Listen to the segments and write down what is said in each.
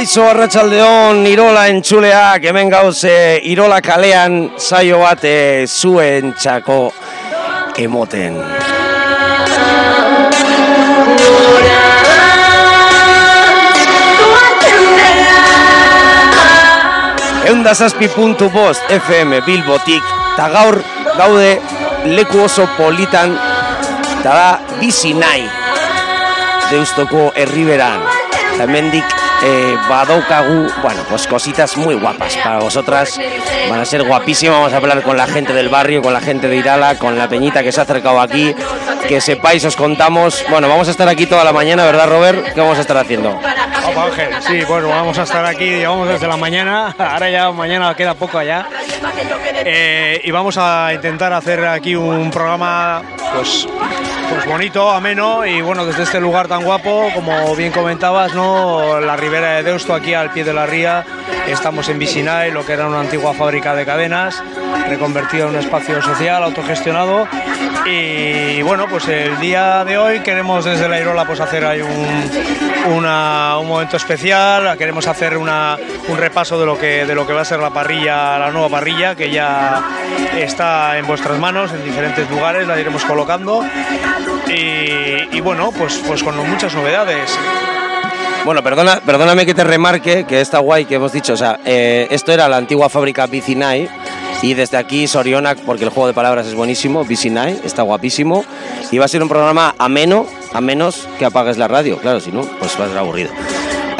Kaixo Arratsaldeon Irola entzuleak hemen gauze Irola kalean saio bat eh, zuentzako emoten. Eunda FM Bilbotik eta gaur gaude leku politan eta da bizi nahi Deustoko herriberan. Eta hemendik eh, bueno, pues cositas muy guapas para vosotras. Van a ser guapísimas. Vamos a hablar con la gente del barrio, con la gente de Irala, con la peñita que se ha acercado aquí. Que sepáis, os contamos. Bueno, vamos a estar aquí toda la mañana, ¿verdad, Robert? ¿Qué vamos a estar haciendo? Opa, Ángel, sí, bueno, vamos a estar aquí, llevamos desde la mañana, ahora ya mañana queda poco allá. Eh, y vamos a intentar hacer aquí un programa pues, pues bonito, ameno y bueno, desde este lugar tan guapo, como bien comentabas, ¿no? La ribera de Deusto, aquí al pie de la ría, estamos en Visinay, lo que era una antigua fábrica de cadenas, reconvertido en un espacio social, autogestionado. Y bueno, pues el día de hoy queremos desde la Irola pues hacer ahí un, una- un momento especial, queremos hacer una- un repaso de lo, que, de lo que va a ser la parrilla, la nueva parrilla, que ya está en vuestras manos en diferentes lugares, la iremos colocando. Y, bueno, pues, pues con muchas novedades. Bueno, perdona, perdóname que te remarque que está guay que hemos dicho. O sea, eh, esto era la antigua fábrica Bicinay. Y desde aquí Soriona, porque el juego de palabras es buenísimo, Bicinay, está guapísimo. Y va a ser un programa ameno, a menos que apagues la radio. Claro, si no, pues va a ser aburrido.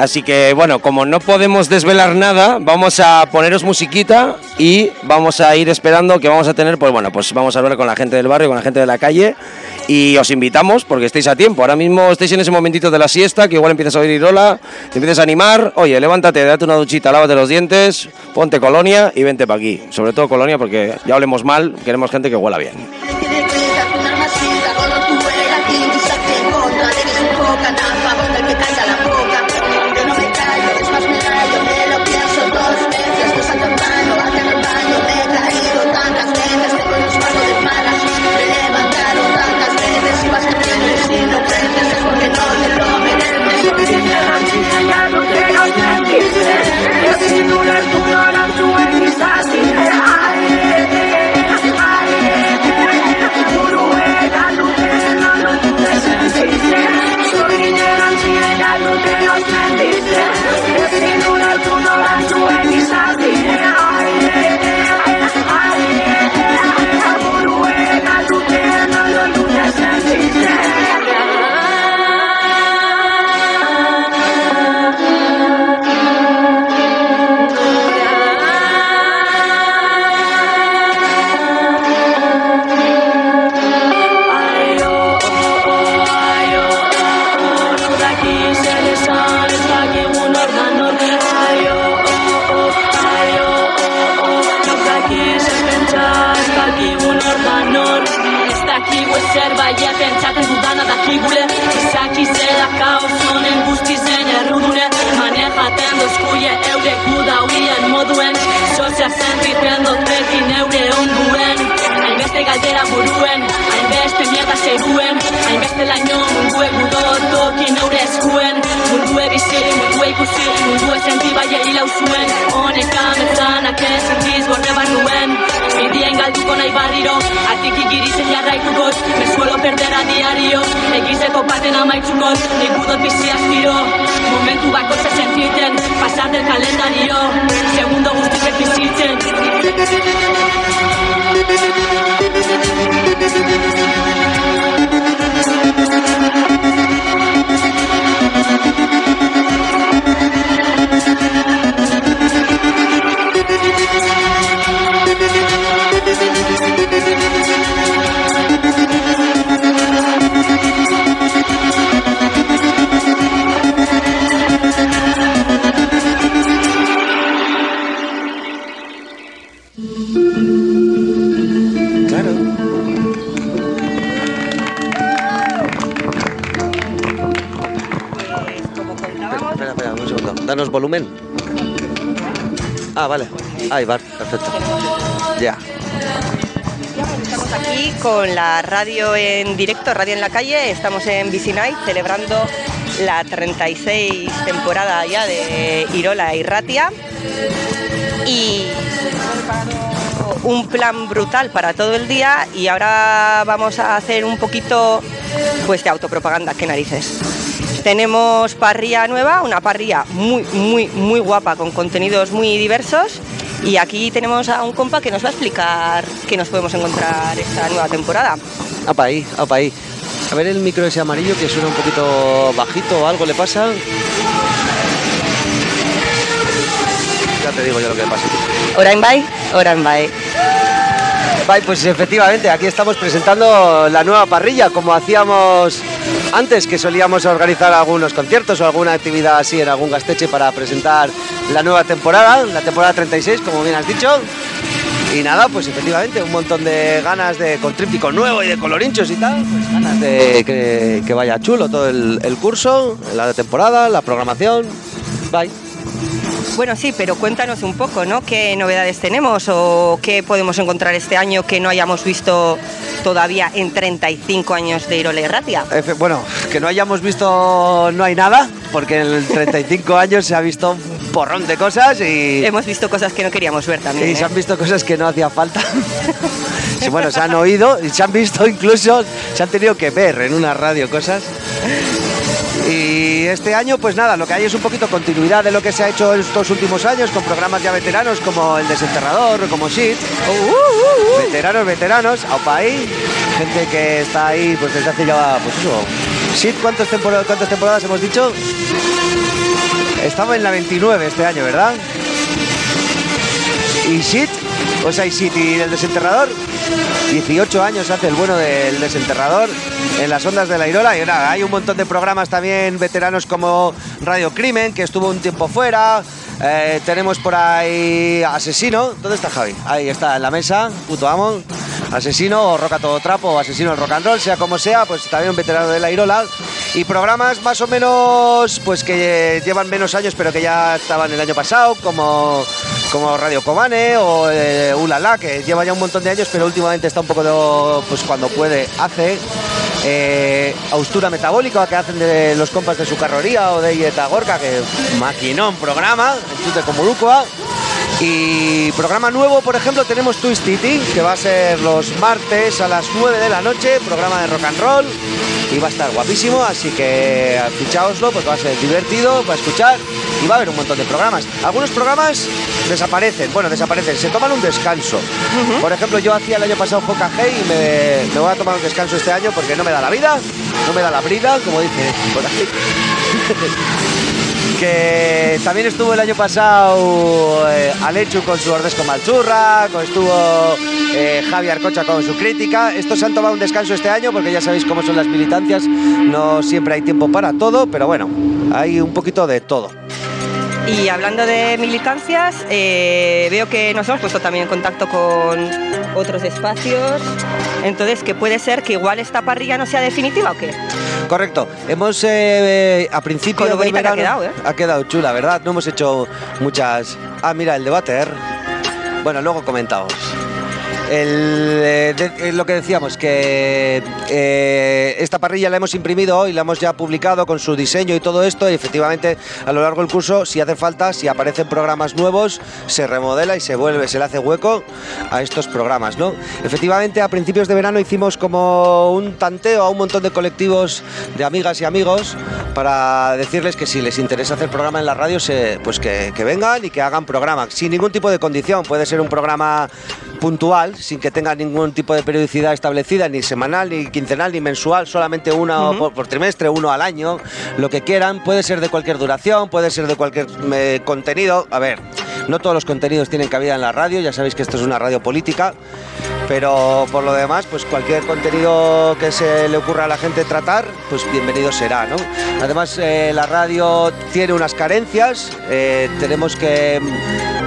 Así que bueno, como no podemos desvelar nada, vamos a poneros musiquita y vamos a ir esperando que vamos a tener, pues bueno, pues vamos a hablar con la gente del barrio, con la gente de la calle y os invitamos porque estáis a tiempo. Ahora mismo estáis en ese momentito de la siesta que igual empiezas a oír Irola, te empiezas a animar, oye, levántate, date una duchita, lávate los dientes, ponte colonia y vente para aquí. Sobre todo colonia porque ya hablemos mal, queremos gente que huela bien. Neure onduen Hainbeste galdera buruen Hainbeste mierda zeruen Hainbeste laino mundue gudot toki neure eskuen. Mundue bizi, mundue ikusi Mundue senti baie hilau zuen. Honek ametzanak ez sentiz gorne barruen. Bidien galduko nahi barriro Atik igiritzen jarraikukot Me suelo perder a diario Egizeko baten amaitzukot Nik budot bizi astiro Momentu bako ze sentiten Pasar del kalendario Segundo guztiek bizitzen Ah, vale. Ahí va, perfecto. Ya. Estamos aquí con la radio en directo, radio en la calle. Estamos en Night celebrando la 36 temporada ya de Irola y Ratia. Y un plan brutal para todo el día y ahora vamos a hacer un poquito pues de autopropaganda, qué narices. Tenemos parrilla nueva, una parrilla muy, muy, muy guapa con contenidos muy diversos. Y aquí tenemos a un compa que nos va a explicar qué nos podemos encontrar esta nueva temporada. Apa ahí, apa ahí. A ver el micro ese amarillo que suena un poquito bajito o algo le pasa. Ya te digo yo lo que le pasa. Orain bai, orain bai. Vale, pues efectivamente, aquí estamos presentando la nueva parrilla, como hacíamos antes, que solíamos organizar algunos conciertos o alguna actividad así en algún gasteche para presentar la nueva temporada, la temporada 36, como bien has dicho. Y nada, pues efectivamente, un montón de ganas de con tríptico nuevo y de colorinchos y tal, pues ganas de que, que vaya chulo todo el, el curso, la temporada, la programación. Bye. Bueno, sí, pero cuéntanos un poco, ¿no? ¿Qué novedades tenemos o qué podemos encontrar este año que no hayamos visto todavía en 35 años de Irola y Ratia? Bueno, que no hayamos visto no hay nada, porque en 35 años se ha visto un porrón de cosas y, Hemos visto cosas que no queríamos ver también. y se ¿eh? han visto cosas que no hacía falta. Bueno, se han oído y se han visto incluso, se han tenido que ver en una radio cosas. Y este año, pues nada, lo que hay es un poquito continuidad de lo que se ha hecho estos últimos años con programas ya veteranos como el Desenterrador, como Shit. Veteranos, veteranos, aupa ahí, gente que está ahí pues desde hace ya, pues eso. Shit, ¿cuántas temporadas, cuántas temporadas hemos dicho? Estaba en la 29 este año, ¿verdad? Y Shit, o sea, y Shit y el Desenterrador, 18 años hace el bueno del Desenterrador en las ondas de la Irola. Y nada, hay un montón de programas también veteranos como Radio Crimen, que estuvo un tiempo fuera. Eh, tenemos por ahí Asesino. ¿Dónde está Javi? Ahí está, en la mesa, puto amo. Asesino o Roca Todo Trapo o Asesino el Rock and Roll, sea como sea, pues también un veterano de la. Y programas más o menos, pues que llevan menos años, pero que ya estaban el año pasado, como, como Radio Comane o eh, Ulala, que lleva ya un montón de años, pero últimamente está un poco, de, pues cuando puede, hace. Eh, Austura Metabólica, que hacen de los compas de su carroría o de Ieta Gorka, que maquinón programa, Tute como Lucua. Y programa nuevo, por ejemplo, tenemos Twist City, que va a ser los martes a las 9 de la noche, programa de rock and roll. Y va a estar guapísimo, así que fichaoslo porque va a ser divertido, va a escuchar y va a haber un montón de programas. Algunos programas desaparecen, bueno, desaparecen, se toman un descanso. Por ejemplo, yo hacía el año pasado JK y me, me voy a tomar un descanso este año porque no me da la vida, no me da la brida, como dice por ahí. que también estuvo el año pasado eh, Alechu con su Ordesco Malchurra, estuvo eh, Javi Arcocha con su crítica. Estos se han tomado un descanso este año porque ya sabéis cómo son las militancias, no siempre hay tiempo para todo, pero bueno, hay un poquito de todo. Y hablando de militancias, eh, veo que nos hemos puesto también en contacto con otros espacios. Entonces, que puede ser que igual esta parrilla no sea definitiva o qué? Correcto. Hemos eh, a principio Con lo que ha quedado, ¿eh? Ha quedado chula, ¿verdad? No hemos hecho muchas. Ah, mira, el debate. Bueno, luego comentamos. Eh, eh, lo que decíamos, que eh, esta parrilla la hemos imprimido hoy, la hemos ya publicado con su diseño y todo esto, y efectivamente a lo largo del curso, si hace falta, si aparecen programas nuevos, se remodela y se vuelve, se le hace hueco a estos programas, ¿no? Efectivamente, a principios de verano hicimos como un tanteo a un montón de colectivos de amigas y amigos para decirles que si les interesa hacer programa en la radio, se- pues que, que vengan y que hagan programa, sin ningún tipo de condición. Puede ser un programa puntual, sin que tenga ningún tipo de periodicidad establecida, ni semanal, ni quincenal, ni mensual, solamente uno por, por trimestre, uno al año, lo que quieran. Puede ser de cualquier duración, puede ser de cualquier eh, contenido. A ver, no todos los contenidos tienen cabida en la radio, ya sabéis que esto es una radio política. Pero por lo demás, pues cualquier contenido que se le ocurra a la gente tratar, pues bienvenido será, ¿no? Además, eh, la radio tiene unas carencias, eh, tenemos que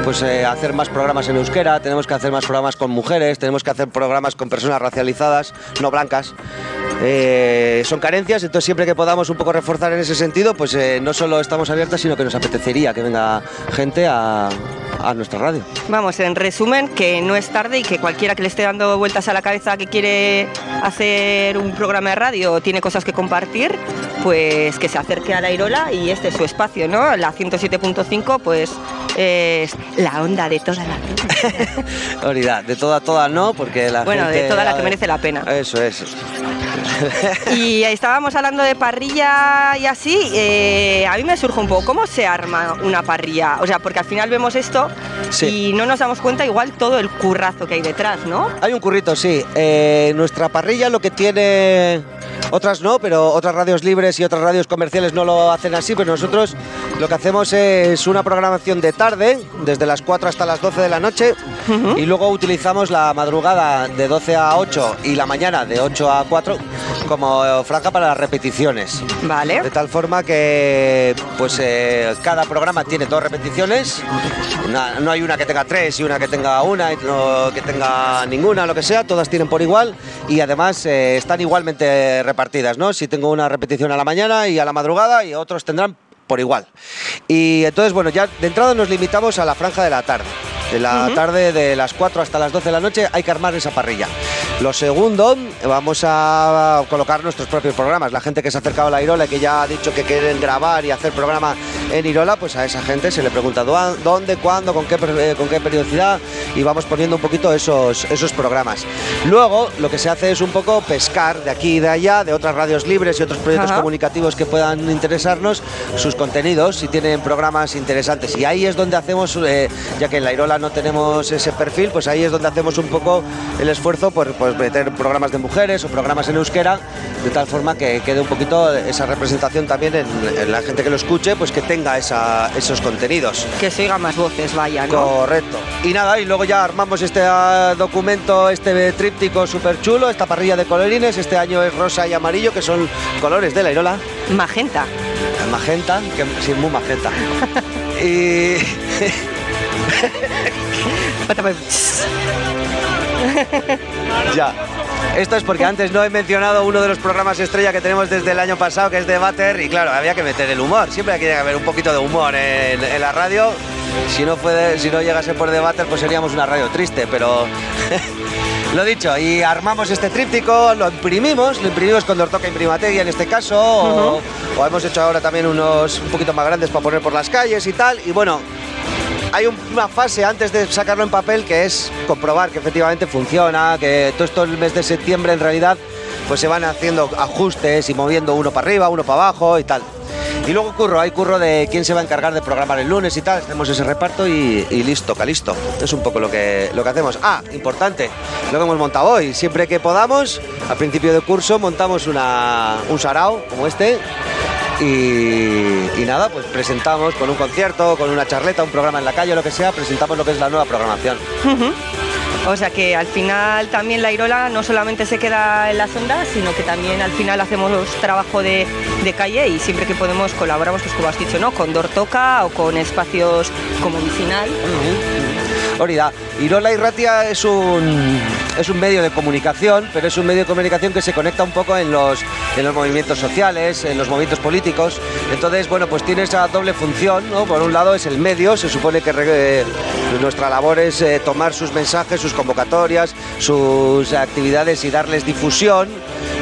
pues eh, hacer más programas en euskera, tenemos que hacer más programas con mujeres, tenemos que hacer programas con personas racializadas, no blancas. Eh, son carencias, entonces siempre que podamos un poco reforzar en ese sentido, pues eh, no solo estamos abiertas, sino que nos apetecería que venga gente a, a nuestra radio. Vamos, en resumen, que no es tarde y que cualquiera que le esté dando vueltas a la cabeza que quiere hacer un programa de radio o tiene cosas que compartir, pues que se acerque a la Irola y este es su espacio, ¿no? La 107.5, pues es la onda de toda la Unidad, de toda, toda no, porque la Bueno, gente- de toda la que merece la pena. Eso es. Y estábamos hablando de parrilla y así, eh, a mí me surge un poco, ¿cómo se arma una parrilla? O sea, porque al final vemos esto Sí. y no nos damos cuenta igual todo el currazo que hay detrás, ¿no? Hay un currito, sí. Eh, nuestra parrilla lo que tiene, otras no, pero otras radios libres y otras radios comerciales no lo hacen así, pero nosotros lo que hacemos es una programación de tarde, desde las 4 hasta las 12 de la noche, y luego utilizamos la madrugada de 12 a 8 y la mañana de 8 a 4 como franja para las repeticiones. Vale. De tal forma que pues eh, cada programa tiene dos repeticiones. No, hay una que tenga tres y una que tenga una y no que tenga ninguna, lo que sea. Todas tienen por igual y además eh, están igualmente repartidas, ¿no? Si tengo una repetición a la mañana y a la madrugada y otros tendrán por igual. Y entonces, bueno, ya de entrada nos limitamos a la franja de la tarde. De la tarde, de las 4 hasta las 12 de la noche, hay que armar esa parrilla. Lo segundo, vamos a colocar nuestros propios programas. La gente que se ha acercado a la Irola y que ya ha dicho que quieren grabar y hacer programa en Irola, pues a esa gente se le pregunta "¿Dó- dónde, cuándo, con qué, eh, con qué periodicidad y vamos poniendo un poquito esos, esos programas. Luego, lo que se hace es un poco pescar de aquí y de allá, de otras radios libres y otros proyectos Ajá. comunicativos que puedan interesarnos, sus contenidos, si tienen programas interesantes. Y ahí es donde hacemos, eh, ya que en la Irola no tenemos ese perfil, pues ahí es donde hacemos un poco el esfuerzo por pues, meter programas de mujeres o programas en euskera, de tal forma que quede un poquito esa representación también en, en la gente que lo escuche, pues que tenga esa- esos contenidos. Que se oigan más voces, vaya, ¿no? Correcto. Y nada, y luego ya armamos este ah, documento, este tríptico súper chulo, esta parrilla de colorines. Este año es rosa y amarillo, que son colores de la Irola. Magenta. Magenta, que sí, muy magenta. y ya. Esto es porque antes no he mencionado uno de los programas estrella que tenemos desde el año pasado, que es Debater, y claro, había que meter el humor. Siempre hay que haber un poquito de humor en, en la radio. Si no, fue, si no llegase por Debater, pues seríamos una radio triste, pero Lo dicho, y armamos este tríptico, lo imprimimos, lo imprimimos con Dortoca Imprimateria en este caso, o, o hemos hecho ahora también unos un poquito más grandes para poner por las calles y tal, y bueno, hay un- una fase antes de sacarlo en papel que es comprobar que efectivamente funciona, que todo esto el mes de septiembre en realidad pues se van haciendo ajustes y moviendo uno para arriba, uno para abajo y tal. Y luego curro, hay curro de quién se va a encargar de programar el lunes y tal, hacemos ese reparto y, y listo, calisto. Es un poco lo que, lo que hacemos. Ah, importante, lo que hemos montado hoy. Siempre que podamos, al principio de curso montamos una, un sarao como este y, y nada, pues presentamos con un concierto, con una charleta, un programa en la calle, lo que sea, presentamos lo que es la nueva programación. O sea que al final también la Irola no solamente se queda en las ondas, sino que también al final hacemos trabajo de, de calle y siempre que podemos colaboramos, pues como has dicho, ¿no? Con Dortoca o con espacios como Vicinal. Orida, Irola y Ratia es un, es un medio de comunicación, pero es un medio de comunicación que se conecta un poco en los, en los movimientos sociales, en los movimientos políticos. Entonces, bueno, pues tiene esa doble función, ¿no? Por un lado es el medio, se supone que nuestra labor es eh, tomar sus mensajes, sus convocatorias, sus actividades y darles difusión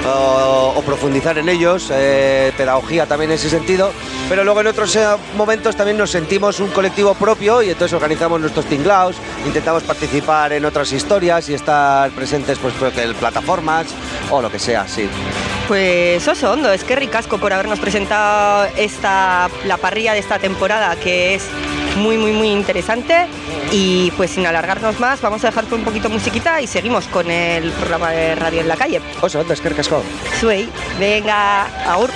o, profundizar en ellos, eh, pedagogía también en ese sentido, pero luego en otros eh, momentos también nos sentimos un colectivo propio y entonces organizamos nuestros tinglaos, intentamos participar en otras historias y estar presentes pues que en plataformas o lo que sea, sí. Pues oso hondo, es que ricasco por habernos presentado esta, la parrilla de esta temporada que es muy muy muy interesante y pues sin alargarnos más vamos a dejar un poquito musiquita y seguimos con el programa de radio en la calle. Oso, ¿dónde es que? Suey, venga, aur.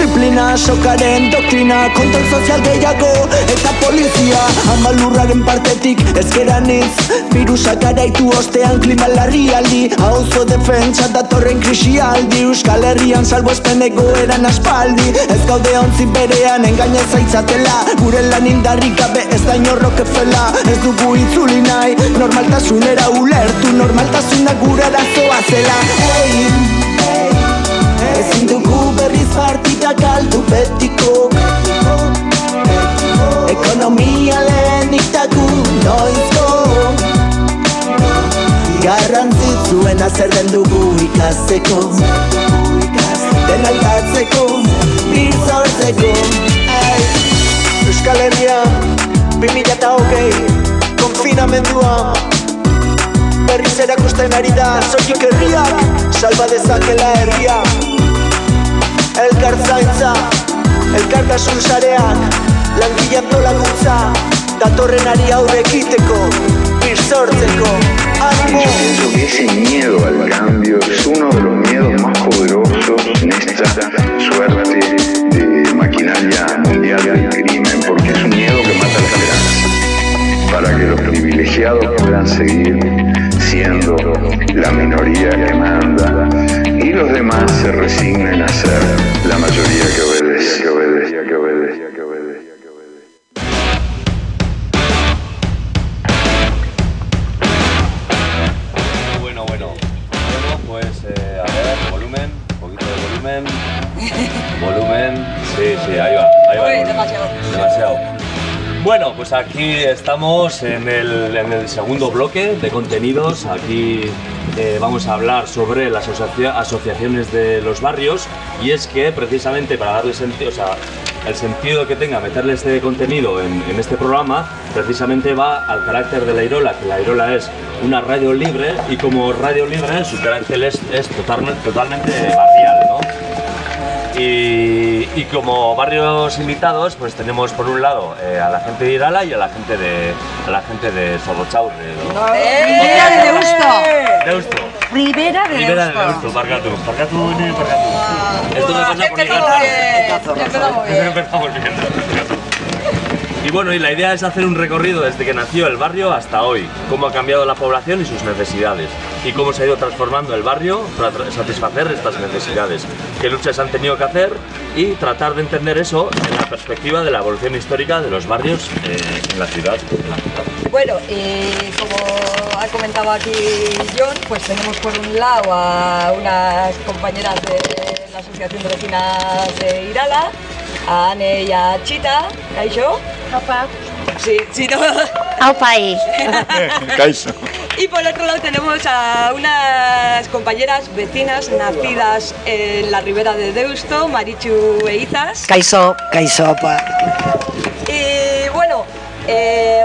Disiplina, sokaren doktrina Kontrol sozial gehiago eta polizia. Amalurraren partetik ezkeran itz Virusak garaitu ostean klima larrialdi Hauzo defentsa datorren krisialdi Euskal Herrian salbo espeneko eran aspaldi. Ez gaude ontzi berean engaina zaitzatela. Gure lan indarrik gabe ez da inorroke fela Ez dugu itzuli nahi normaltasunera ulertu Normaltasuna gure arazoa zela. Hey, Ezin dugu berriz partida galdu betiko. Ekonomia lehenik dagu noizko. Garrantzitzuen zer den dugu ikasteko. Den aldatzeko, bir zortzeko Ai, Euskal Herria, 2000 eta hogei, konfinamendua. Berriz erakusten ari da, soilik herriak, salba dezakela herria Elkar zaintza, elkartasun sareak, langile antolakuntza Datorren ari aurre ekiteko, bir sortzeko, animo Yo pienso que ese miedo al cambio es uno de los miedos más poderosos en esta suerte de maquinaria mundial del crimen, porque es un miedo que mata la esperanza, para que los privilegiados puedan seguir siendo la minoría que manda los demás se resignen a ser la mayoría que obedece, que obedece, que obedece, que obedece. Bueno, bueno. Bueno, pues eh, a ver, volumen, un poquito de volumen. Volumen, sí, sí, ahí va. Ahí va volumen. demasiado. Bueno, pues aquí estamos en el, en el segundo bloque de contenidos. Aquí eh, vamos a hablar sobre las asocia- asociaciones de los barrios y es que precisamente para darle sentido, o sea, el sentido que tenga meterle este contenido en, en este programa, precisamente va al carácter de la Irola, que la Irola es una radio libre y como radio libre su carácter es, es totalme- totalmente. Y, y como barrios invitados, pues tenemos por un lado eh, a la gente de Irala y a la gente de a la gente de Sorrochaurre. ¿no? Ribera de Deusto. Deusto. De Deusto. Esto me pasa por Empezamos bien. Empezamos bien. Y bueno, y la idea es hacer un recorrido desde que nació el barrio hasta hoy, cómo ha cambiado la población y sus necesidades, y cómo se ha ido transformando el barrio para satisfacer estas necesidades, qué luchas han tenido que hacer y tratar de entender eso en la perspectiva de la evolución histórica de los barrios eh, en la ciudad. Bueno, y como ha comentado aquí John, pues tenemos por un lado a unas compañeras de la Asociación de Vecinas de Irala, Ane y a Chita, Kaixo. Sí, sí, no. Y por otro lado tenemos a unas compañeras vecinas nacidas en la ribera de Deusto, Marichu e Izas. Kaixo. Y bueno, eh,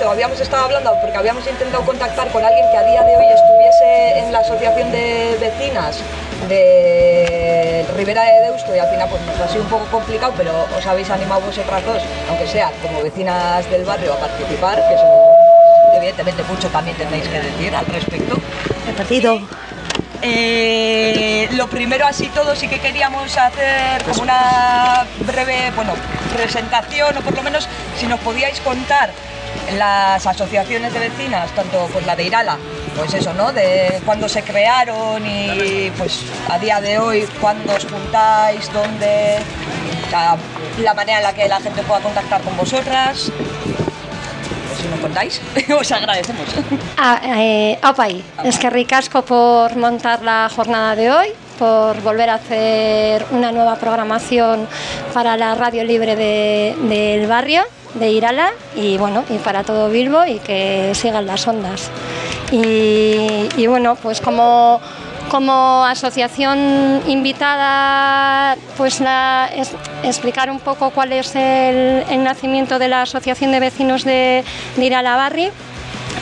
eso, habíamos estado hablando porque habíamos intentado contactar con alguien que a día de hoy estuviese en la asociación de vecinas de Ribera de Deusto y al final pues nos ha sido un poco complicado, pero os habéis animado vosotras dos, aunque sea como vecinas del barrio, a participar, que eso evidentemente mucho también tenéis que decir al respecto. El partido. Eh, lo primero así todo sí que queríamos hacer como una breve bueno, presentación o por lo menos si nos podíais contar las asociaciones de vecinas, tanto pues la de Irala, pues eso, ¿no? De cuándo se crearon y pues a día de hoy cuándo os juntáis, dónde, la, la manera en la que la gente pueda contactar con vosotras. Pues si nos contáis, os agradecemos. Ah, eh, aupai, eskerrik asko por montar la jornada de hoy. por volver a hacer una nueva programación para la radio libre de- del barrio de Irala y bueno, y para todo Bilbo y que sigan las ondas. Y, y bueno, pues como, como asociación invitada, pues la, es- explicar un poco cuál es el, nacimiento de la Asociación de Vecinos de, de Irala Barri.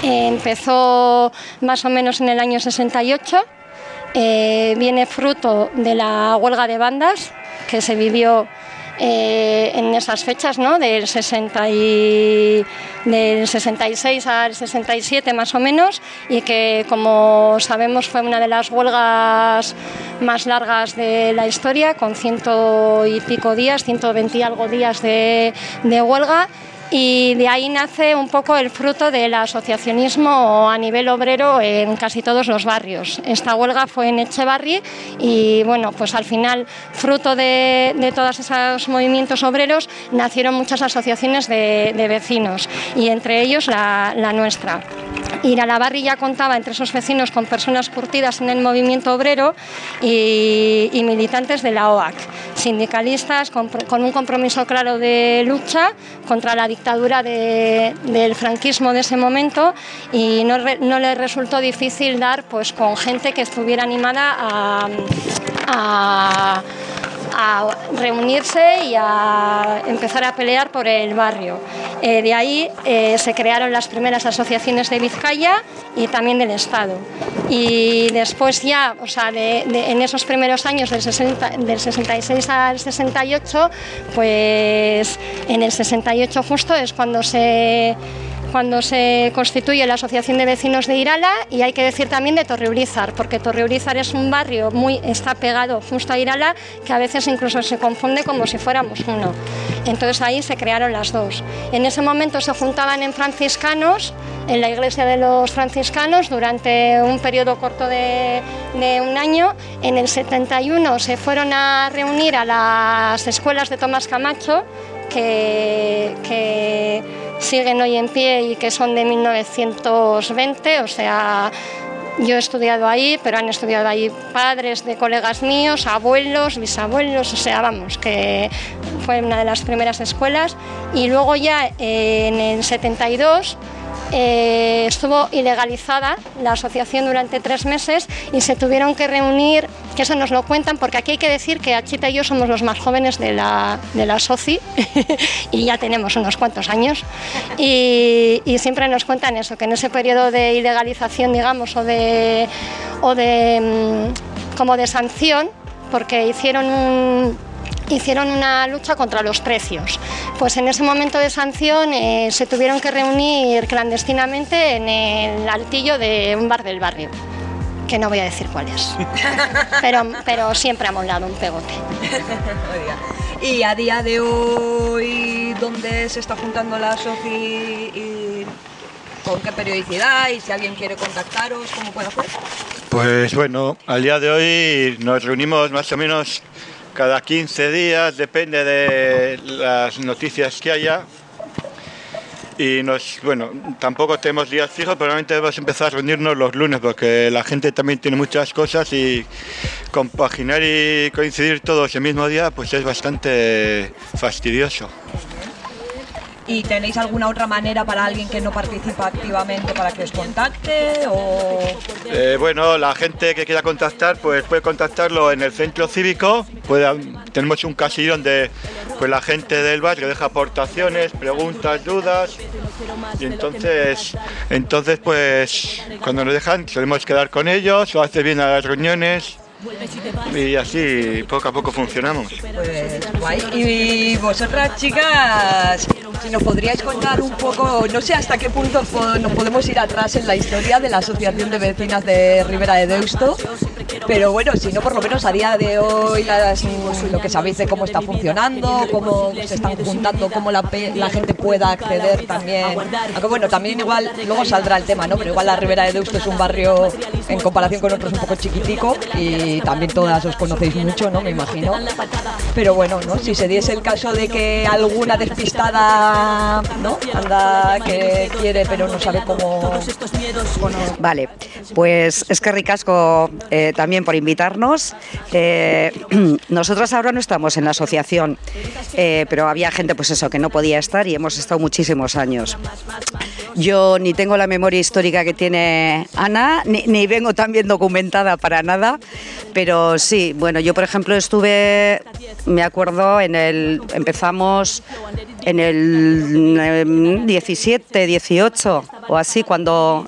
Eh, empezó más o menos en el año 68. Eh, viene fruto de la huelga de bandas que se vivió eh, en esas fechas, ¿no? del, 60 y- del 66 al 67 más o menos, y que como sabemos fue una de las huelgas más largas de la historia, con ciento y pico días, 120 y algo días de, de huelga. Y de ahí nace un poco el fruto del asociacionismo a nivel obrero en casi todos los barrios. Esta huelga fue en Echevarri y bueno, pues al final, fruto de, de todos esos movimientos obreros, nacieron muchas asociaciones de, de vecinos y entre ellos la, la nuestra. Iralabarri ya contaba entre esos vecinos con personas curtidas en el movimiento obrero y, y militantes de la OAC, sindicalistas con, con un compromiso claro de lucha contra la dictadura de- del franquismo de ese momento y no, no les resultó difícil dar pues con gente que estuviera animada a a reunirse y a empezar a pelear por el barrio. Eh, de ahí eh, se crearon las primeras asociaciones de Vizcaya y también del Estado. Y después ya, o sea, en esos primeros años del, 60 del 66 al 68, pues en el 68 justo es cuando se cuando se constituye la Asociación de Vecinos de Irala y hay que decir también de Torreurizar, porque Torreurizar es un barrio muy está pegado justo a Irala que a veces incluso se confunde como si fuéramos uno. Entonces ahí se crearon las dos. En ese momento se juntaban en franciscanos en la iglesia de los franciscanos durante un periodo corto de, de un año. En el 71 se fueron a reunir a las escuelas de Tomás Camacho que, que siguen hoy en pie y que son de 1920, o sea, yo he estudiado ahí, pero han estudiado ahí padres de colegas míos, abuelos, bisabuelos, o sea, vamos, que fue una de las primeras escuelas. Y luego ya eh, en el 72 eh, estuvo ilegalizada la asociación durante tres meses y se tuvieron que reunir, que eso nos lo cuentan, porque aquí hay que decir que Achita y yo somos los más jóvenes de la, de la SOCI y ya tenemos unos cuantos años. Y, siempre nos cuentan eso, que en ese periodo de ilegalización, digamos, o de, o de mm, como de sanción, porque hicieron un, hicieron una lucha contra los precios. Pues en ese momento de sanción eh, se tuvieron que reunir clandestinamente en el altillo de un bar del barrio, que no voy a decir cuál es, pero, pero siempre ha molado un pegote. Y a día de hoy, ¿dónde se está juntando la SOCI y con qué periodicidad? Y si alguien quiere contactaros, ¿cómo puede hacer? Pues bueno, al día de hoy nos reunimos más o menos cada 15 días, depende de las noticias que haya. Y nos, bueno, tampoco tenemos días fijos, pero normalmente debemos empezar a reunirnos los lunes porque la gente también tiene muchas cosas y compaginar y coincidir todos el mismo día pues es bastante fastidioso. ¿Y tenéis alguna otra manera para alguien que no participa activamente para que os contacte? O... Eh, bueno, la gente que quiera contactar, pues puede contactarlo en el centro cívico. Puede- tenemos un casillero donde pues, la gente del barrio deja aportaciones, preguntas, dudas. Y entonces, entonces pues cuando nos dejan solemos quedar con ellos o hacer bien a las reuniones. Y así poco a poco funcionamos. Pues guay. Y vosotras, chicas, si nos podríais contar un poco, no sé hasta qué punto nos podemos ir atrás en la historia de la Asociación de Vecinas de Ribera de Deusto, pero bueno, si no, por lo menos a día de hoy las- lo que sabéis de cómo está funcionando, cómo se están juntando, cómo la gente pueda acceder también. Aunque bueno, también igual, luego saldrá el tema, ¿no? Pero igual la Ribera de Deusto es un barrio en comparación con otros un poco chiquitico y también todas os conocéis mucho, ¿no? Me imagino. Pero bueno, ¿no? Si se diese el caso de que alguna despistada, ¿no? Anda que quiere pero no sabe cómo... Vale, pues es que ricasco eh, también por invitarnos. Eh, nosotros ahora no estamos en la asociación, eh, pero había gente, pues eso, que no podía estar y hemos estado muchísimos años. Yo ni tengo la memoria histórica que tiene Ana, ni, ni vengo tan bien documentada para nada, pero sí, bueno, yo por ejemplo estuve, me acuerdo, en el, empezamos en el em, 17, 18 o así, cuando,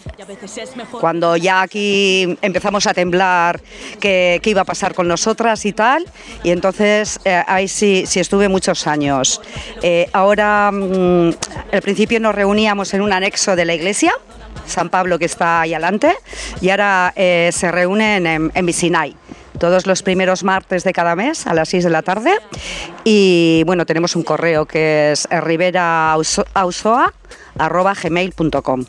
cuando ya aquí empezamos a temblar qué, iba a pasar con nosotras y tal, y entonces eh, ahí sí, sí estuve muchos años. Eh, ahora, mm, al principio nos reuníamos en un anexo de la iglesia, San Pablo que está ahí adelante, y ahora eh, se reúnen en, en Vicinay todos los primeros martes de cada mes a las 6 de la tarde. Y bueno, tenemos un correo que es riveraausoa.gmail.com.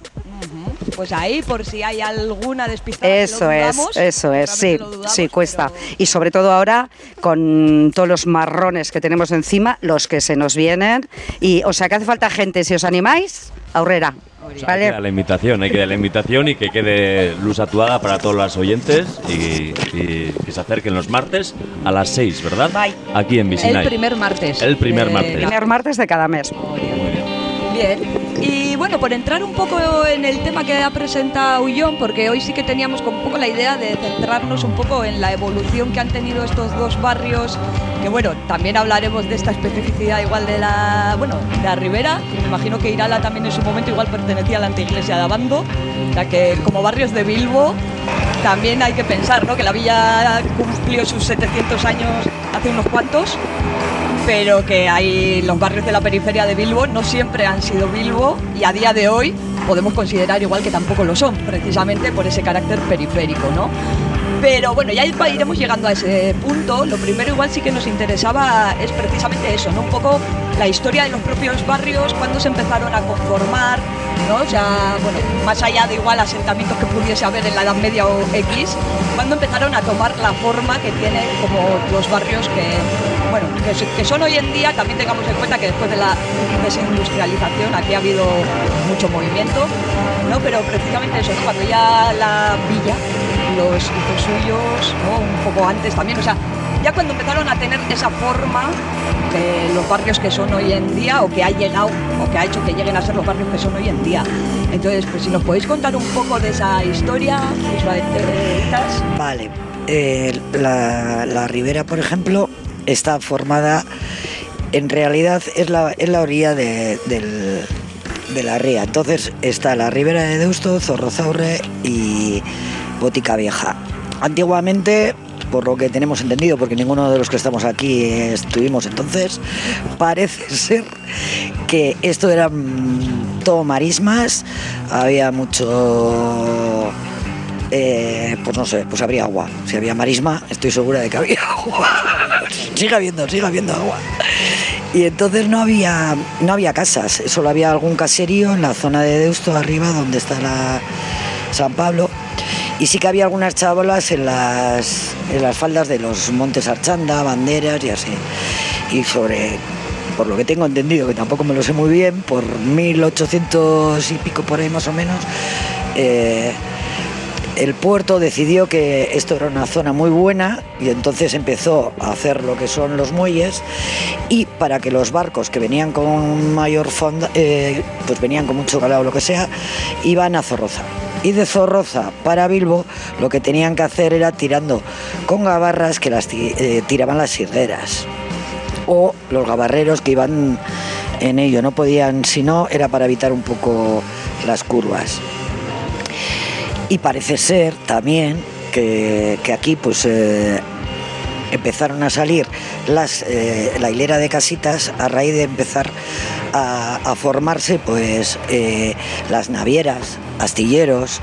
Pues ahí, por si hay alguna despistada. que Eso lo es, dudamos, eso es, sí, lo dudamos, sí, cuesta. Y sobre todo ahora, con todos los marrones que tenemos encima, los que se nos vienen. Y, o sea, que hace falta gente, si os animáis, aurrera. Hay que ¿Vale? dar la invitación, hay que dar la invitación y que quede luz actuada para todos los oyentes y, y que se acerquen los martes a las 6, ¿verdad? Aquí en Vicinay. El primer martes. El primer Eh, martes. Primer martes de cada mes. Bien. Y bueno, por entrar un poco en el tema que ha presentado Ullón, porque hoy sí que teníamos un poco la idea de centrarnos un poco en la evolución que han tenido estos dos barrios, que bueno, también hablaremos de esta especificidad igual de la, bueno, de la Ribera, me imagino que Irala también en su momento igual pertenecía a la anteiglesia de Abando, sea que como barrios de Bilbo también hay que pensar, ¿no? Que la villa cumplió sus 700 años hace unos cuantos pero que hay los barrios de la periferia de Bilbo no siempre han sido Bilbo y a día de hoy podemos considerar igual que tampoco lo son, precisamente por ese carácter periférico, ¿no? Pero bueno, ya iremos llegando a ese punto. Lo primero igual sí que nos interesaba es precisamente eso, ¿no? Un poco la historia de los propios barrios, cuándo se empezaron a conformar, ¿no? O bueno, más allá de igual asentamientos que pudiese haber en la Edad Media o X, cuándo empezaron a tomar la forma que tienen como los barrios que, bueno, que, so- que son hoy en día, también tengamos en cuenta que después de la desindustrialización aquí ha habido mucho movimiento, ¿no? Pero precisamente eso. Cuando ya la villa, los hijos suyos. Un poco antes también, o sea, ya cuando empezaron a tener esa forma de los barrios que son hoy en día o que ha llegado o que ha hecho que lleguen a ser los barrios que son hoy en día. Entonces, pues si nos podéis contar un poco de esa historia, suavecitas. Vale. Eh, la, la ribera, por ejemplo, está formada, en realidad es la, es la orilla de, del- de la ría. Entonces está la ribera de Deusto, Zorrozaurre y Botica Vieja. Antiguamente, por lo que tenemos entendido, porque ninguno de los que estamos aquí estuvimos entonces, parece ser que esto eran todo marismas, había mucho eh, pues no sé, pues habría agua. Si había marisma, estoy segura de que había agua. siga habiendo, siga habiendo agua. Y entonces no había, no había casas, solo había algún caserío en la zona de Deusto, arriba, donde está la San Pablo. Y sí que había algunas chabolas en las, en las faldas de los montes Archanda, banderas y así. Y sobre, por lo que tengo entendido, que tampoco me lo sé muy bien, por 1800 y pico por ahí más o menos, eh, el puerto decidió que esto era una zona muy buena y entonces empezó a hacer lo que son los muelles y para que los barcos que venían con mayor fonda, eh, pues venían con mucho calado o lo que sea, iban a Zorroza. Y de Zorroza para Bilbo lo que tenían que hacer era tirando con gabarras que las eh, tiraban las sirgueras o los gabarreros que iban en ello. No podían, si no, era para evitar un poco las curvas. Y parece ser también que, que aquí pues eh, empezaron a salir las, eh, la hilera de casitas a raíz de empezar a, formarse pues eh, las navieras, astilleros,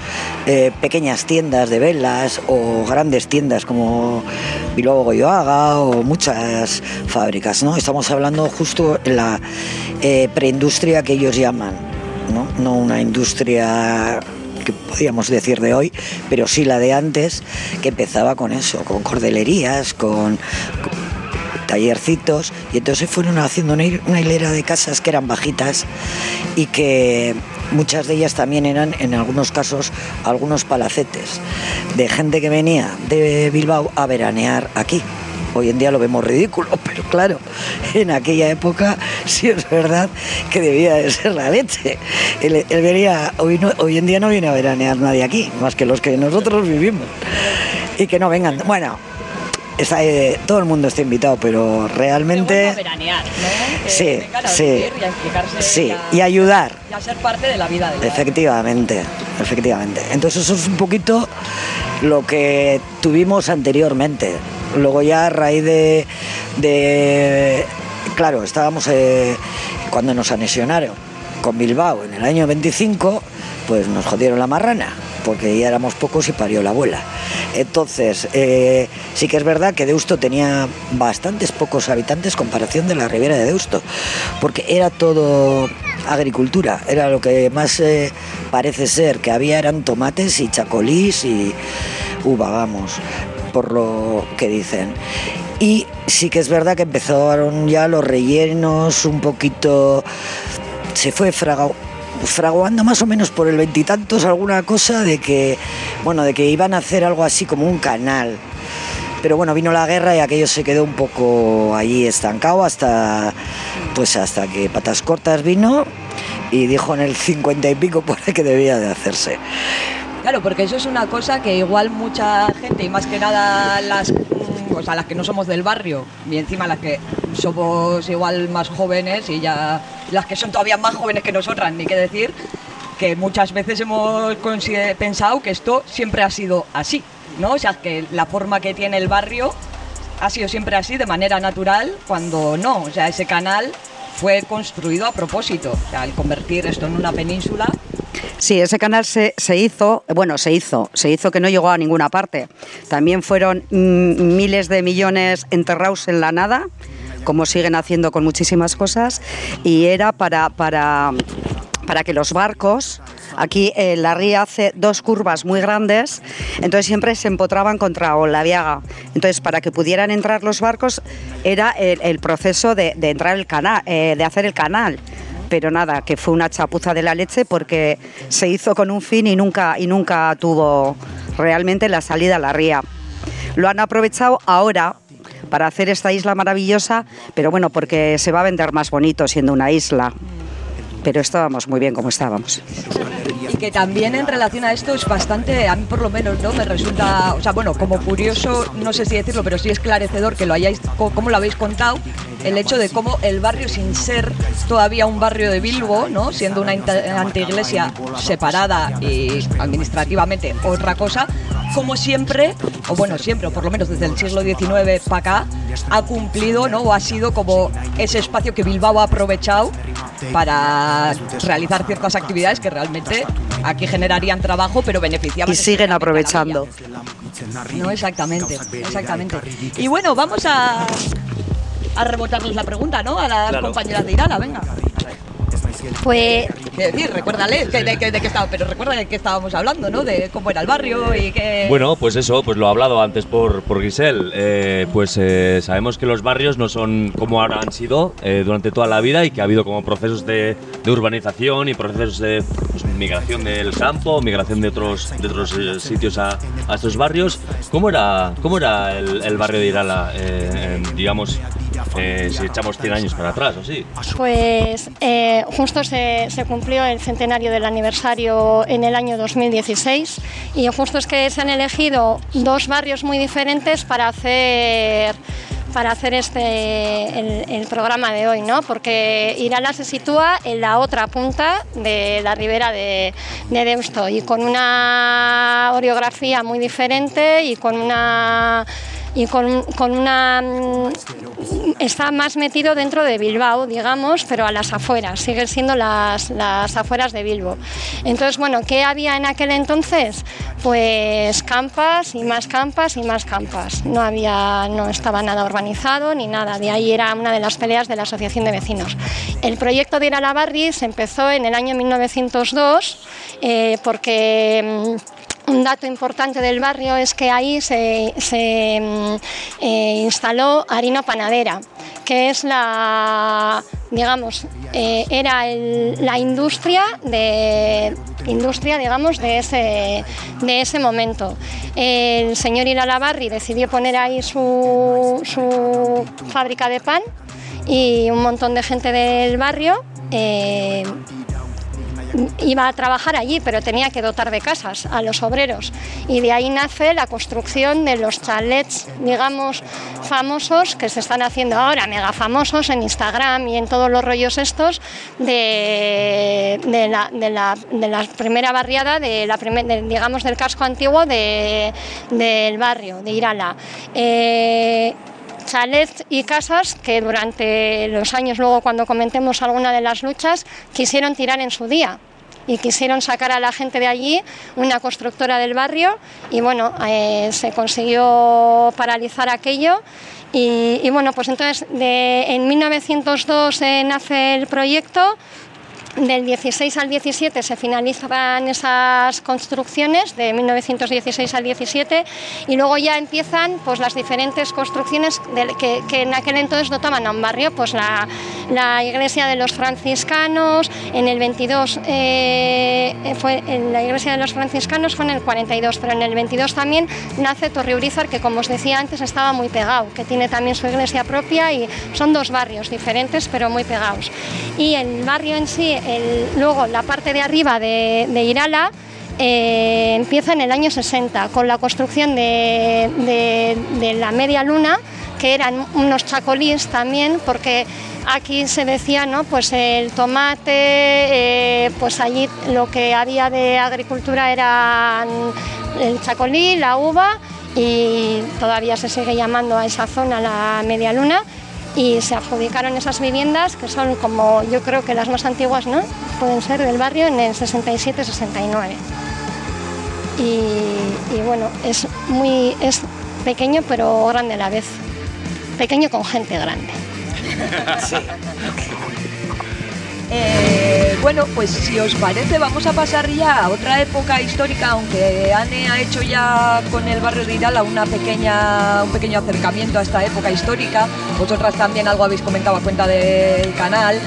eh, pequeñas tiendas de velas o grandes tiendas como Bilbao Goyoaga o muchas fábricas. ¿no? Estamos hablando justo en la preindustria que ellos llaman, ¿no? no una industria que podríamos decir de hoy, pero sí la de antes, que empezaba con eso, con cordelerías, con, tallercitos, y entonces fueron haciendo una hilera de casas que eran bajitas y que muchas de ellas también eran, en algunos casos, algunos palacetes de gente que venía de Bilbao a veranear aquí. Hoy en día lo vemos ridículo, pero claro, en aquella época sí es verdad que debía de ser la leche. Él, él venía, hoy, no- hoy en día no viene a veranear nadie aquí, más que los que nosotros vivimos. Y que no vengan. Bueno, está, eh, todo el mundo está invitado, pero realmente... veranear, ¿no? Que Sí, sí. y Sí, y a- y ayudar. y a ser parte de la vida barrio. Efectivamente, efectivamente. Entonces eso es un poquito lo que tuvimos anteriormente. Luego ya a raíz de, de- claro, estábamos eh, cuando nos anexionaron con Bilbao en el año 25, pues nos jodieron la marrana, porque ya éramos pocos y parió la abuela. Entonces, eh, sí que es verdad que Deusto tenía bastantes pocos habitantes comparación de la ribera de Deusto, porque era todo agricultura, era lo que más eh, parece ser, que había eran tomates y chacolís y uva, vamos, por lo que dicen. Y sí que es verdad que empezaron ya los rellenos un poquito se fue fraguando más o menos por el veintitantos alguna cosa de que bueno de que iban a hacer algo así como un canal pero bueno vino la guerra y aquello se quedó un poco allí estancado hasta pues hasta que patas cortas vino y dijo en el cincuenta y pico por que debía de hacerse Claro, porque eso es una cosa que igual mucha gente, y más que nada las, mm, o sea, las que no somos del barrio, y encima las que somos igual más jóvenes y ya las que son todavía más jóvenes que nosotras, ni qué decir, que muchas veces hemos pensado que esto siempre ha sido así, ¿no? O sea, que la forma que tiene el barrio ha sido siempre así, de manera natural, cuando no. O sea, ese canal fue construido a propósito. O sea, al convertir esto en una península, Sí, ese canal se, se hizo, bueno, se hizo, se hizo que no llegó a ninguna parte. También fueron mm, miles de millones enterrados en la nada, como siguen haciendo con muchísimas cosas, y era para, para, para que los barcos, aquí eh, la ría hace dos curvas muy grandes, entonces siempre se empotraban contra Olaviaga. Entonces, para que pudieran entrar los barcos, era el, proceso de, de entrar el canal, eh, de hacer el canal pero nada, que fue una chapuza de la leche porque se hizo con un fin y nunca, y nunca tuvo realmente la salida a la ría. Lo han aprovechado ahora para hacer esta isla maravillosa, pero bueno, porque se va a vender más bonito siendo una isla. Pero estábamos muy bien como estábamos. Y que también en relación a esto es bastante, a mí por lo menos, ¿no? Me resulta, o sea, bueno, como curioso, no sé si decirlo, pero sí esclarecedor que lo hayáis, co- cómo lo habéis contado, el hecho de cómo el barrio, sin ser todavía un barrio de Bilbo, ¿no? Siendo una anteiglesia separada y administrativamente otra cosa, como siempre, o bueno, siempre, o por lo menos desde el siglo XIX para acá, ha cumplido, ¿no? O ha sido como ese espacio que Bilbao ha aprovechado para realizar ciertas actividades que realmente aquí generarían trabajo, pero beneficiaban. Y siguen aprovechando. No, exactamente, exactamente. Y bueno, vamos a, a rebotarles la pregunta, ¿no? A las Claro. compañeras de Irala, venga. Pues Quiero decir, recuérdale que de, que- de qué estaba, pero recuerda de qué estábamos hablando, ¿no? De cómo era el barrio y que... Bueno, pues eso, pues lo ha hablado antes por, por Giselle. Eh, pues eh, sabemos que los barrios no son como ahora han sido eh, durante toda la vida y que ha habido como procesos de, de urbanización y procesos de pues, migración del campo, migración de otros, de otros eh, sitios a, a estos barrios. ¿Cómo era, cómo era el, el barrio de Irala, eh, en, digamos, eh, si echamos 100 años para atrás o sí? Pues eh, justo se, se cumplió el centenario del aniversario en el año 2016 y justo es que se han elegido dos barrios muy diferentes para hacer para hacer este el, el programa de hoy, ¿no? Porque Irala se sitúa en la otra punta de la ribera de, de Deusto y con una orografía muy diferente y con una y con, con una mm, está más metido dentro de Bilbao, digamos, pero a las afueras, siguen siendo las, las afueras de Bilbo. Entonces, bueno, ¿qué había en aquel entonces? Pues campas y más campas y más campas. No había, no estaba nada urbanizado ni nada. De ahí era una de las peleas de la Asociación de Vecinos. El proyecto de ir a la Barri se empezó en el año 1902 eh, porque mm, un dato importante del barrio es que ahí se, mm, eh, instaló Harina Panadera, que es la, digamos, eh, era la industria de industria, digamos, de ese, de ese momento. El señor Iralabarri decidió poner ahí su, su fábrica de pan y un montón de gente del barrio eh, iba a trabajar allí, pero tenía que dotar de casas a los obreros. Y de ahí nace la construcción de los chalets, digamos, famosos que se están haciendo ahora, mega famosos en Instagram y en todos los rollos estos de, la, de la- de la primera barriada, de la digamos, del casco antiguo de- del barrio, de Irala. Eh, chalets y casas que durante los años, luego cuando comentemos alguna de las luchas, quisieron tirar en su día y quisieron sacar a la gente de allí, una constructora del barrio, y bueno, eh, se consiguió paralizar aquello. Y, bueno, pues entonces en 1902 eh, nace el proyecto, del 16 al 17 se finalizan esas construcciones, de 1916 al 17, y luego ya empiezan pues, las diferentes construcciones que, que en aquel entonces dotaban a un barrio, pues la, iglesia de los franciscanos, en el 22 eh, fue en la iglesia de los franciscanos fue en el 42, pero en el 22 también nace Torriurizar, que como os decía antes estaba muy pegado, que tiene también su iglesia propia y son dos barrios diferentes pero muy pegados. Y el barrio en sí, luego la parte de arriba de, de Irala, eh, empieza en el año 60 con la construcción de la media luna, que eran unos chacolís también, porque aquí se decía, ¿no? Pues el tomate, eh, pues allí lo que había de agricultura eran el chacolí, la uva y todavía se sigue llamando a esa zona la media luna y se adjudicaron esas viviendas que son como yo creo que las más antiguas, ¿no? Pueden ser del barrio en el 67-69. Y, bueno, es muy es pequeño pero grande a la vez. Pequeño con gente grande. Eh, bueno, pues si os parece, vamos a pasar ya a otra época histórica, aunque Anne ha hecho ya con el barrio de Irala una pequeña, un pequeño acercamiento a esta época histórica. Vosotras también algo habéis comentado a cuenta del canal.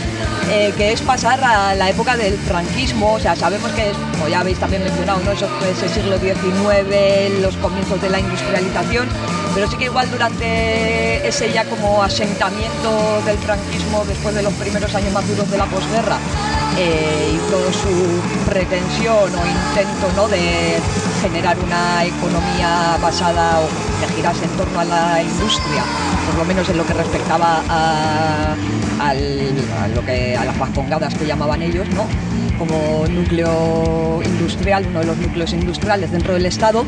eh, que es pasar a la época del franquismo, o sea, sabemos que, es, como ya habéis también mencionado, ¿no? Eso fue ese siglo XIX, los comienzos de la industrialización, pero sí que igual durante ese ya como asentamiento del franquismo después de los primeros años más duros de la posguerra eh, hizo su pretensión o intento ¿no? de generar una economía basada o que girase en torno a la industria, por lo menos en lo que respectaba a lo que, a las vascongadas que llamaban ellos, ¿no? como núcleo industrial, uno de los núcleos industriales dentro del Estado,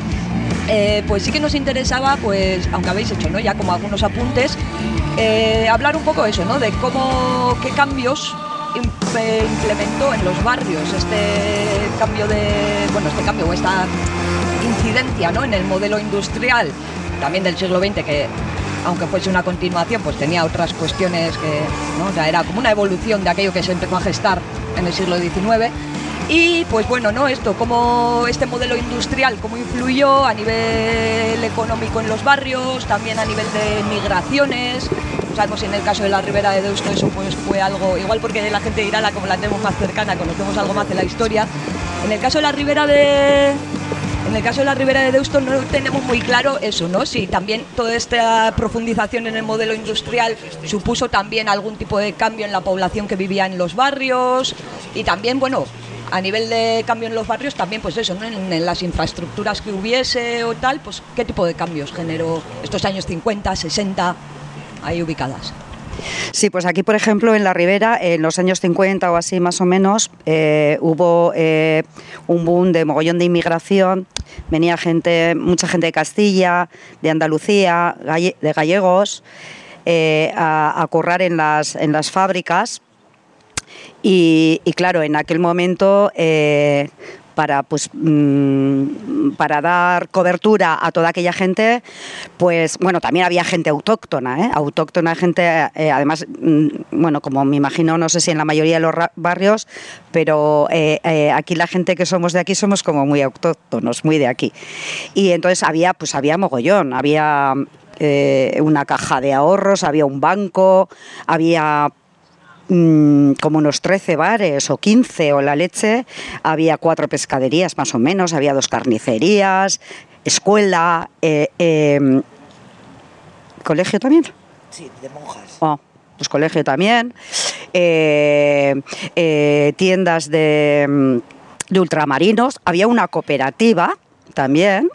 eh, pues sí que nos interesaba, pues, aunque habéis hecho ¿no? ya como algunos apuntes, eh, hablar un poco eso, ¿no? de cómo, qué cambios im- implementó en los barrios este cambio de, bueno, este cambio o esta incidencia ¿no? en el modelo industrial también del siglo XX que aunque fuese una continuación, pues tenía otras cuestiones que, ¿no? Era como una evolución de aquello que se empezó a gestar en el siglo XIX. Y pues bueno, ¿no? Esto, cómo este modelo industrial, cómo influyó a nivel económico en los barrios, también a nivel de migraciones. No sabemos si en el caso de la Ribera de Deusto eso pues fue algo, igual porque la gente de Irala, como la tenemos más cercana, conocemos algo más de la historia. En el caso de la Ribera de, en el caso de la Ribera de Deusto no tenemos muy claro eso, ¿no? Si también toda esta profundización en el modelo industrial supuso también algún tipo de cambio en la población que vivía en los barrios y también, bueno, a nivel de cambio en los barrios también, pues eso, ¿no? En las infraestructuras que hubiese o tal, pues qué tipo de cambios generó estos años 50, 60 ahí ubicadas. Sí, pues aquí, por ejemplo, en la Ribera, en los años 50 o así más o menos, eh, hubo eh, un boom de mogollón de inmigración. Venía gente, mucha gente de Castilla, de Andalucía, de gallegos, eh, a, a currar en las, en las fábricas. Y, claro, en aquel momento, para pues mm, para dar cobertura a toda aquella gente, pues bueno, también había gente autóctona, ¿eh? autóctona, gente, eh, además, mm, bueno, como me imagino, no sé si en la mayoría de los barrios, pero eh, aquí la gente que somos de aquí somos como muy autóctonos, muy de aquí. Y entonces había, pues había mogollón, había una caja de ahorros, había un banco, había mm, como unos 13 bares o 15 o la leche, había cuatro pescaderías más o menos, había dos carnicerías, escuela, eh, eh, colegio también. Sí, de monjas. Oh, pues colegio también. Eh, eh, tiendas de, mm, de ultramarinos. Había una cooperativa también.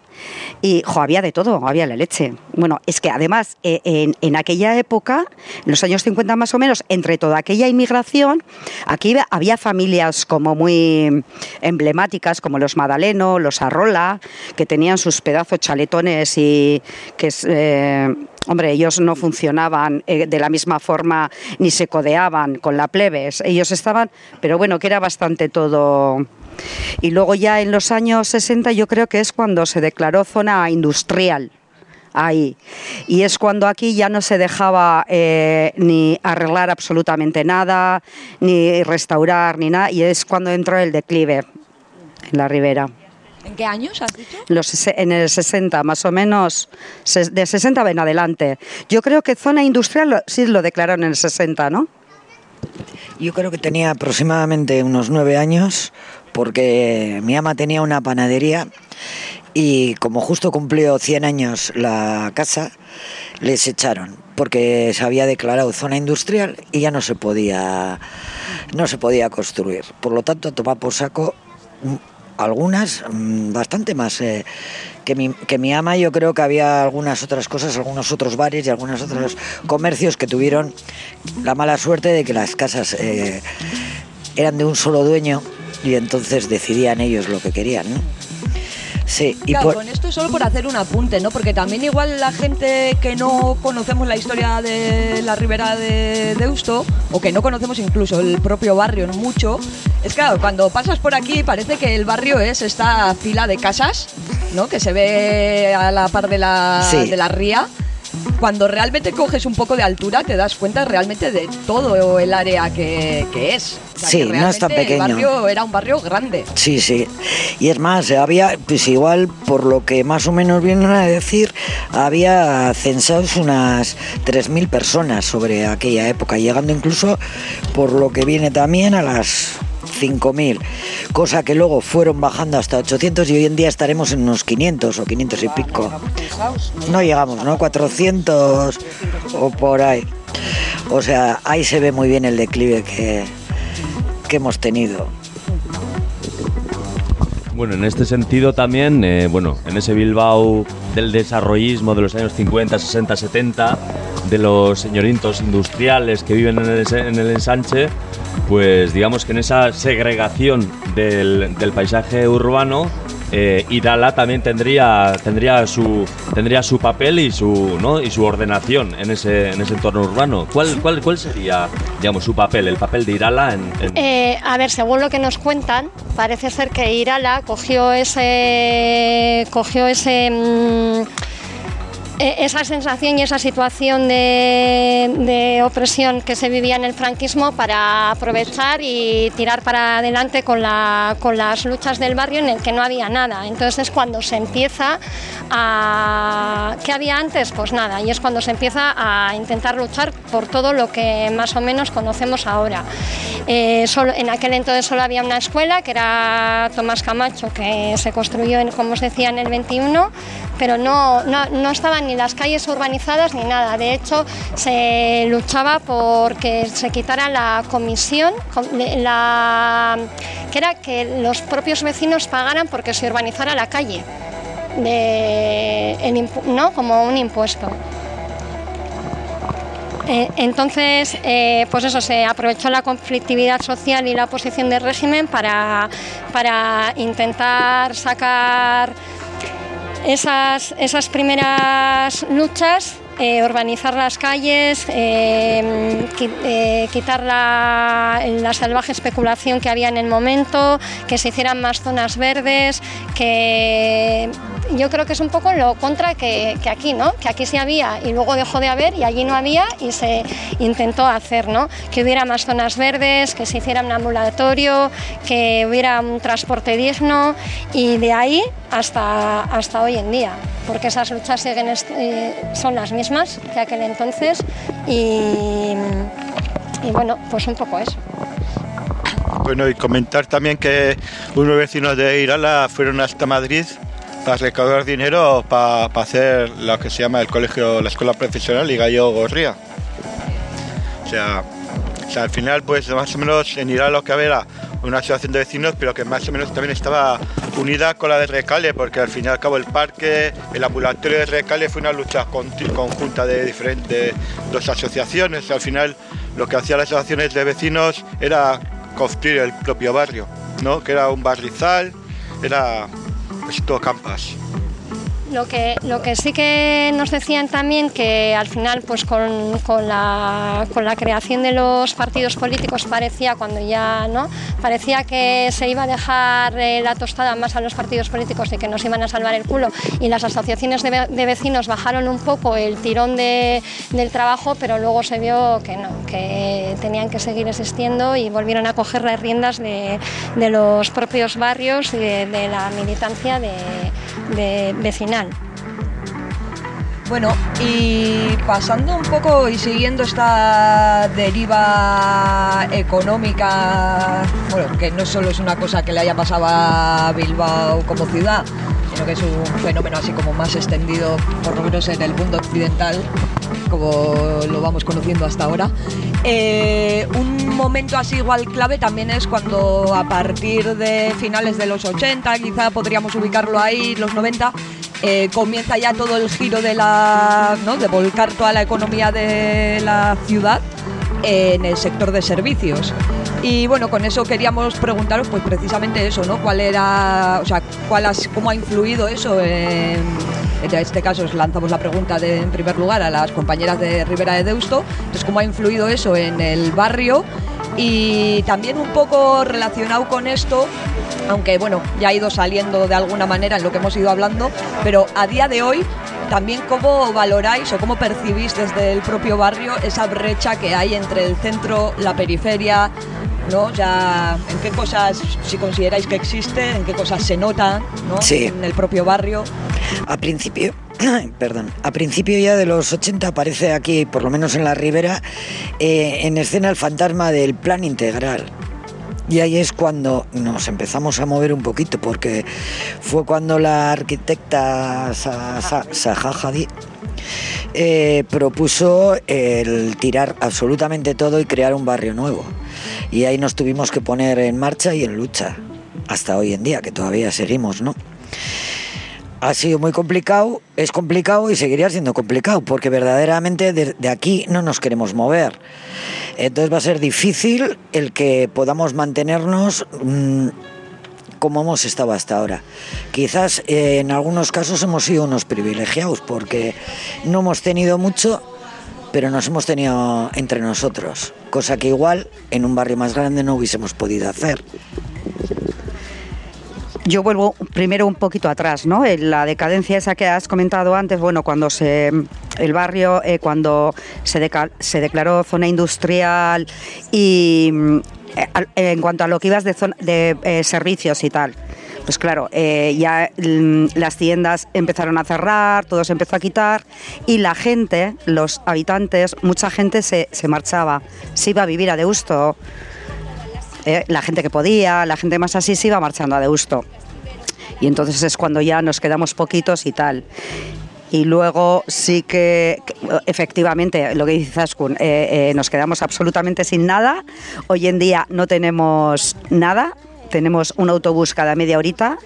Y jo, había de todo, había la leche. Bueno, es que además eh, en, en aquella época, en los años 50 más o menos, entre toda aquella inmigración, aquí había familias como muy emblemáticas, como los Madaleno, los Arrola, que tenían sus pedazos chaletones y que eh, Hombre, ellos no funcionaban eh, de la misma forma ni se codeaban con la plebes. Ellos estaban, pero bueno, que era bastante todo. Y luego ya en los años 60 yo creo que es cuando se declaró zona industrial. Ahí. Y es cuando aquí ya no se dejaba eh, ni arreglar absolutamente nada, ni restaurar, ni nada. Y es cuando entró el declive en la ribera. ¿En qué años has dicho? Los, en el 60, más o menos, de 60 en adelante. Yo creo que zona industrial sí lo declararon en el 60, ¿no? Yo creo que tenía aproximadamente unos nueve años porque mi ama tenía una panadería y como justo cumplió 100 años la casa, les echaron porque se había declarado zona industrial y ya no se podía no se podía construir. Por lo tanto, toma por saco algunas, mm, bastante más eh, que, mi, que mi ama. Yo creo que había algunas otras cosas, algunos otros bares y algunos otros comercios que tuvieron la mala suerte de que las casas eh, eran de un solo dueño y entonces decidían ellos lo que querían. Sí, y Claro, por, con esto solo por hacer un apunte, ¿no? Porque también igual la gente que no conocemos la historia de la ribera de Deusto, o que no conocemos incluso el propio barrio mucho, es claro, cuando pasas por aquí parece que el barrio es esta fila de casas, ¿no? Que se ve a la par de la, Sí. de la ría. Cuando realmente coges un poco de altura te das cuenta realmente de todo el área que, que es. O sea, Sí, que no es tan pequeño. El barrio era un barrio grande. Sí, sí. Y es más, había, pues igual, por lo que más o menos vienen a decir, había censados unas 3.000 personas sobre aquella época, llegando incluso, por lo que viene también, a las 5.000, cosa que luego fueron bajando hasta 800 y hoy en día estaremos en unos 500 o 500 y pico. No llegamos, ¿no? 400 o por ahí. O sea, ahí se ve muy bien el declive que, que hemos tenido. Bueno, en este sentido también, eh, bueno, en ese Bilbao del desarrollismo de los años 50, 60, 70, de los señoritos industriales que viven en el, en el ensanche, pues digamos que en esa segregación del paisaje urbano, eh, Irala también tendría, tendría, su, tendría su papel y su, ¿no? y su ordenación en ese, en ese entorno urbano. ¿Cuál, cuál, ¿Cuál sería, digamos, su papel, el papel de Irala en, Eh, a ver, según lo que nos cuentan, parece ser que Irala cogió ese, cogió ese, mm, esa sensación y esa situación de, de opresión que se vivía en el franquismo para aprovechar y tirar para adelante con, la- con las luchas del barrio en el que no había nada. Entonces es cuando se empieza a... ¿Qué había antes? Pues nada, y es cuando se empieza a intentar luchar por todo lo que más o menos conocemos ahora. Eh, solo, en aquel entonces solo había una escuela, que era Tomás Camacho, que se construyó, en, como os decía, en el 21, pero no, no, no estaban ni las calles urbanizadas ni nada. De hecho, se luchaba por que se quitara la comisión, com- la, que era que los propios vecinos pagaran porque se urbanizara la calle, ¿no? como un impuesto. Eh, Entonces, eh, pues eso, se aprovechó la conflictividad social y la oposición del régimen para, para intentar sacar esas, esas primeras luchas eh, urbanizar las calles, eh, eh, quitar la, la salvaje especulación que había en el momento, que se hicieran más zonas verdes, que yo creo que es un poco lo contra que, que aquí, ¿no? Que aquí sí había y luego dejó de haber y allí no había y se intentó hacer, ¿no? Que hubiera más zonas verdes, que se hiciera un ambulatorio, que hubiera un transporte digno y de ahí hasta, hasta hoy en día, porque esas luchas siguen eh, son las mismas que aquel entonces y, y bueno, pues un poco eso. Bueno, y comentar también que unos vecinos de Irala fueron hasta Madrid para recaudar dinero para, hacer lo que se llama el colegio, la escuela profesional y Gallo Gorría. O sea, al final, pues más o menos en Irala lo que había una asociación de vecinos, pero que más o menos también estaba unida con la de Recale, porque al fin y al cabo el parque, el ambulatorio de Recale fue una lucha conjunta de diferentes dos asociaciones. Al final, lo que hacían las asociaciones de vecinos era construir el propio barrio, ¿no? Que era un barrizal, era pues todo campas. Lo que, lo que sí que nos decían también que al final pues con, con la, con la creación de los partidos políticos parecía cuando ya no parecía que se iba a dejar eh, la tostada más a los partidos políticos y que nos iban a salvar el culo y las asociaciones de, ve- de vecinos bajaron un poco el tirón de- del trabajo pero luego se vio que no que tenían que seguir existiendo y volvieron a coger las riendas de, de los propios barrios y de, de la militancia de, de vecinal. Bueno, y pasando un poco y siguiendo esta deriva económica, bueno, que no solo es una cosa que le haya pasado a Bilbao como ciudad, sino que es un fenómeno así como más extendido, por lo menos en el mundo occidental, como lo vamos conociendo hasta ahora. Eh, un momento así igual clave también es cuando a partir de finales de los 80, quizá podríamos ubicarlo ahí, los 90, eh, comienza ya todo el giro de la, ¿no? de volcar toda la economía de la ciudad en el sector de servicios. Y bueno, con eso queríamos preguntaros pues precisamente eso, ¿no? ¿Cuál era, o sea, cuál cómo ha influido eso en, en este caso os lanzamos la pregunta de, en primer lugar a las compañeras de Rivera de Deusto, entonces cómo ha influido eso en el barrio y también un poco relacionado con esto, aunque bueno, ya ha ido saliendo de alguna manera en lo que hemos ido hablando, pero a día de hoy también cómo valoráis o cómo percibís desde el propio barrio esa brecha que hay entre el centro, la periferia, ¿no? Sea, en qué cosas, si consideráis que existe, en qué cosas se nota, ¿no? Sí. En el propio barrio. A principio, perdón, a principio ya de los 80 aparece aquí, por lo menos en la Ribera, eh, en escena el fantasma del plan integral. Y ahí es cuando nos empezamos a mover un poquito, porque fue cuando la arquitecta Zaha Hadid eh, propuso el tirar absolutamente todo y crear un barrio nuevo. Y ahí nos tuvimos que poner en marcha y en lucha, hasta hoy en día, que todavía seguimos, ¿no? Ha sido muy complicado, es complicado y seguiría siendo complicado, porque verdaderamente de, aquí no nos queremos mover. Entonces va a ser difícil el que podamos mantenernos mm, como hemos estado hasta ahora. Quizás eh, en algunos casos hemos sido unos privilegiados, porque no hemos tenido mucho, pero nos hemos tenido entre nosotros, cosa que igual en un barrio más grande no hubiésemos podido hacer. Yo vuelvo primero un poquito atrás, ¿no? En la decadencia esa que has comentado antes, bueno, cuando se el barrio, eh, cuando se, deca- se declaró zona industrial y mm, eh, en cuanto a lo que ibas de, zona- de eh, servicios y tal. Pues claro, eh, ya mm, las tiendas empezaron a cerrar, todo se empezó a quitar y la gente, los habitantes, mucha gente se, se marchaba, se iba a vivir a Deusto, eh, la gente que podía, la gente más así se iba marchando a Deusto. Y entonces es cuando ya nos quedamos poquitos y tal. Y luego sí que, efectivamente, lo que dice Zaskun, eh, eh, nos quedamos absolutamente sin nada. Hoy en día no tenemos nada, tenemos un autobús cada media horita.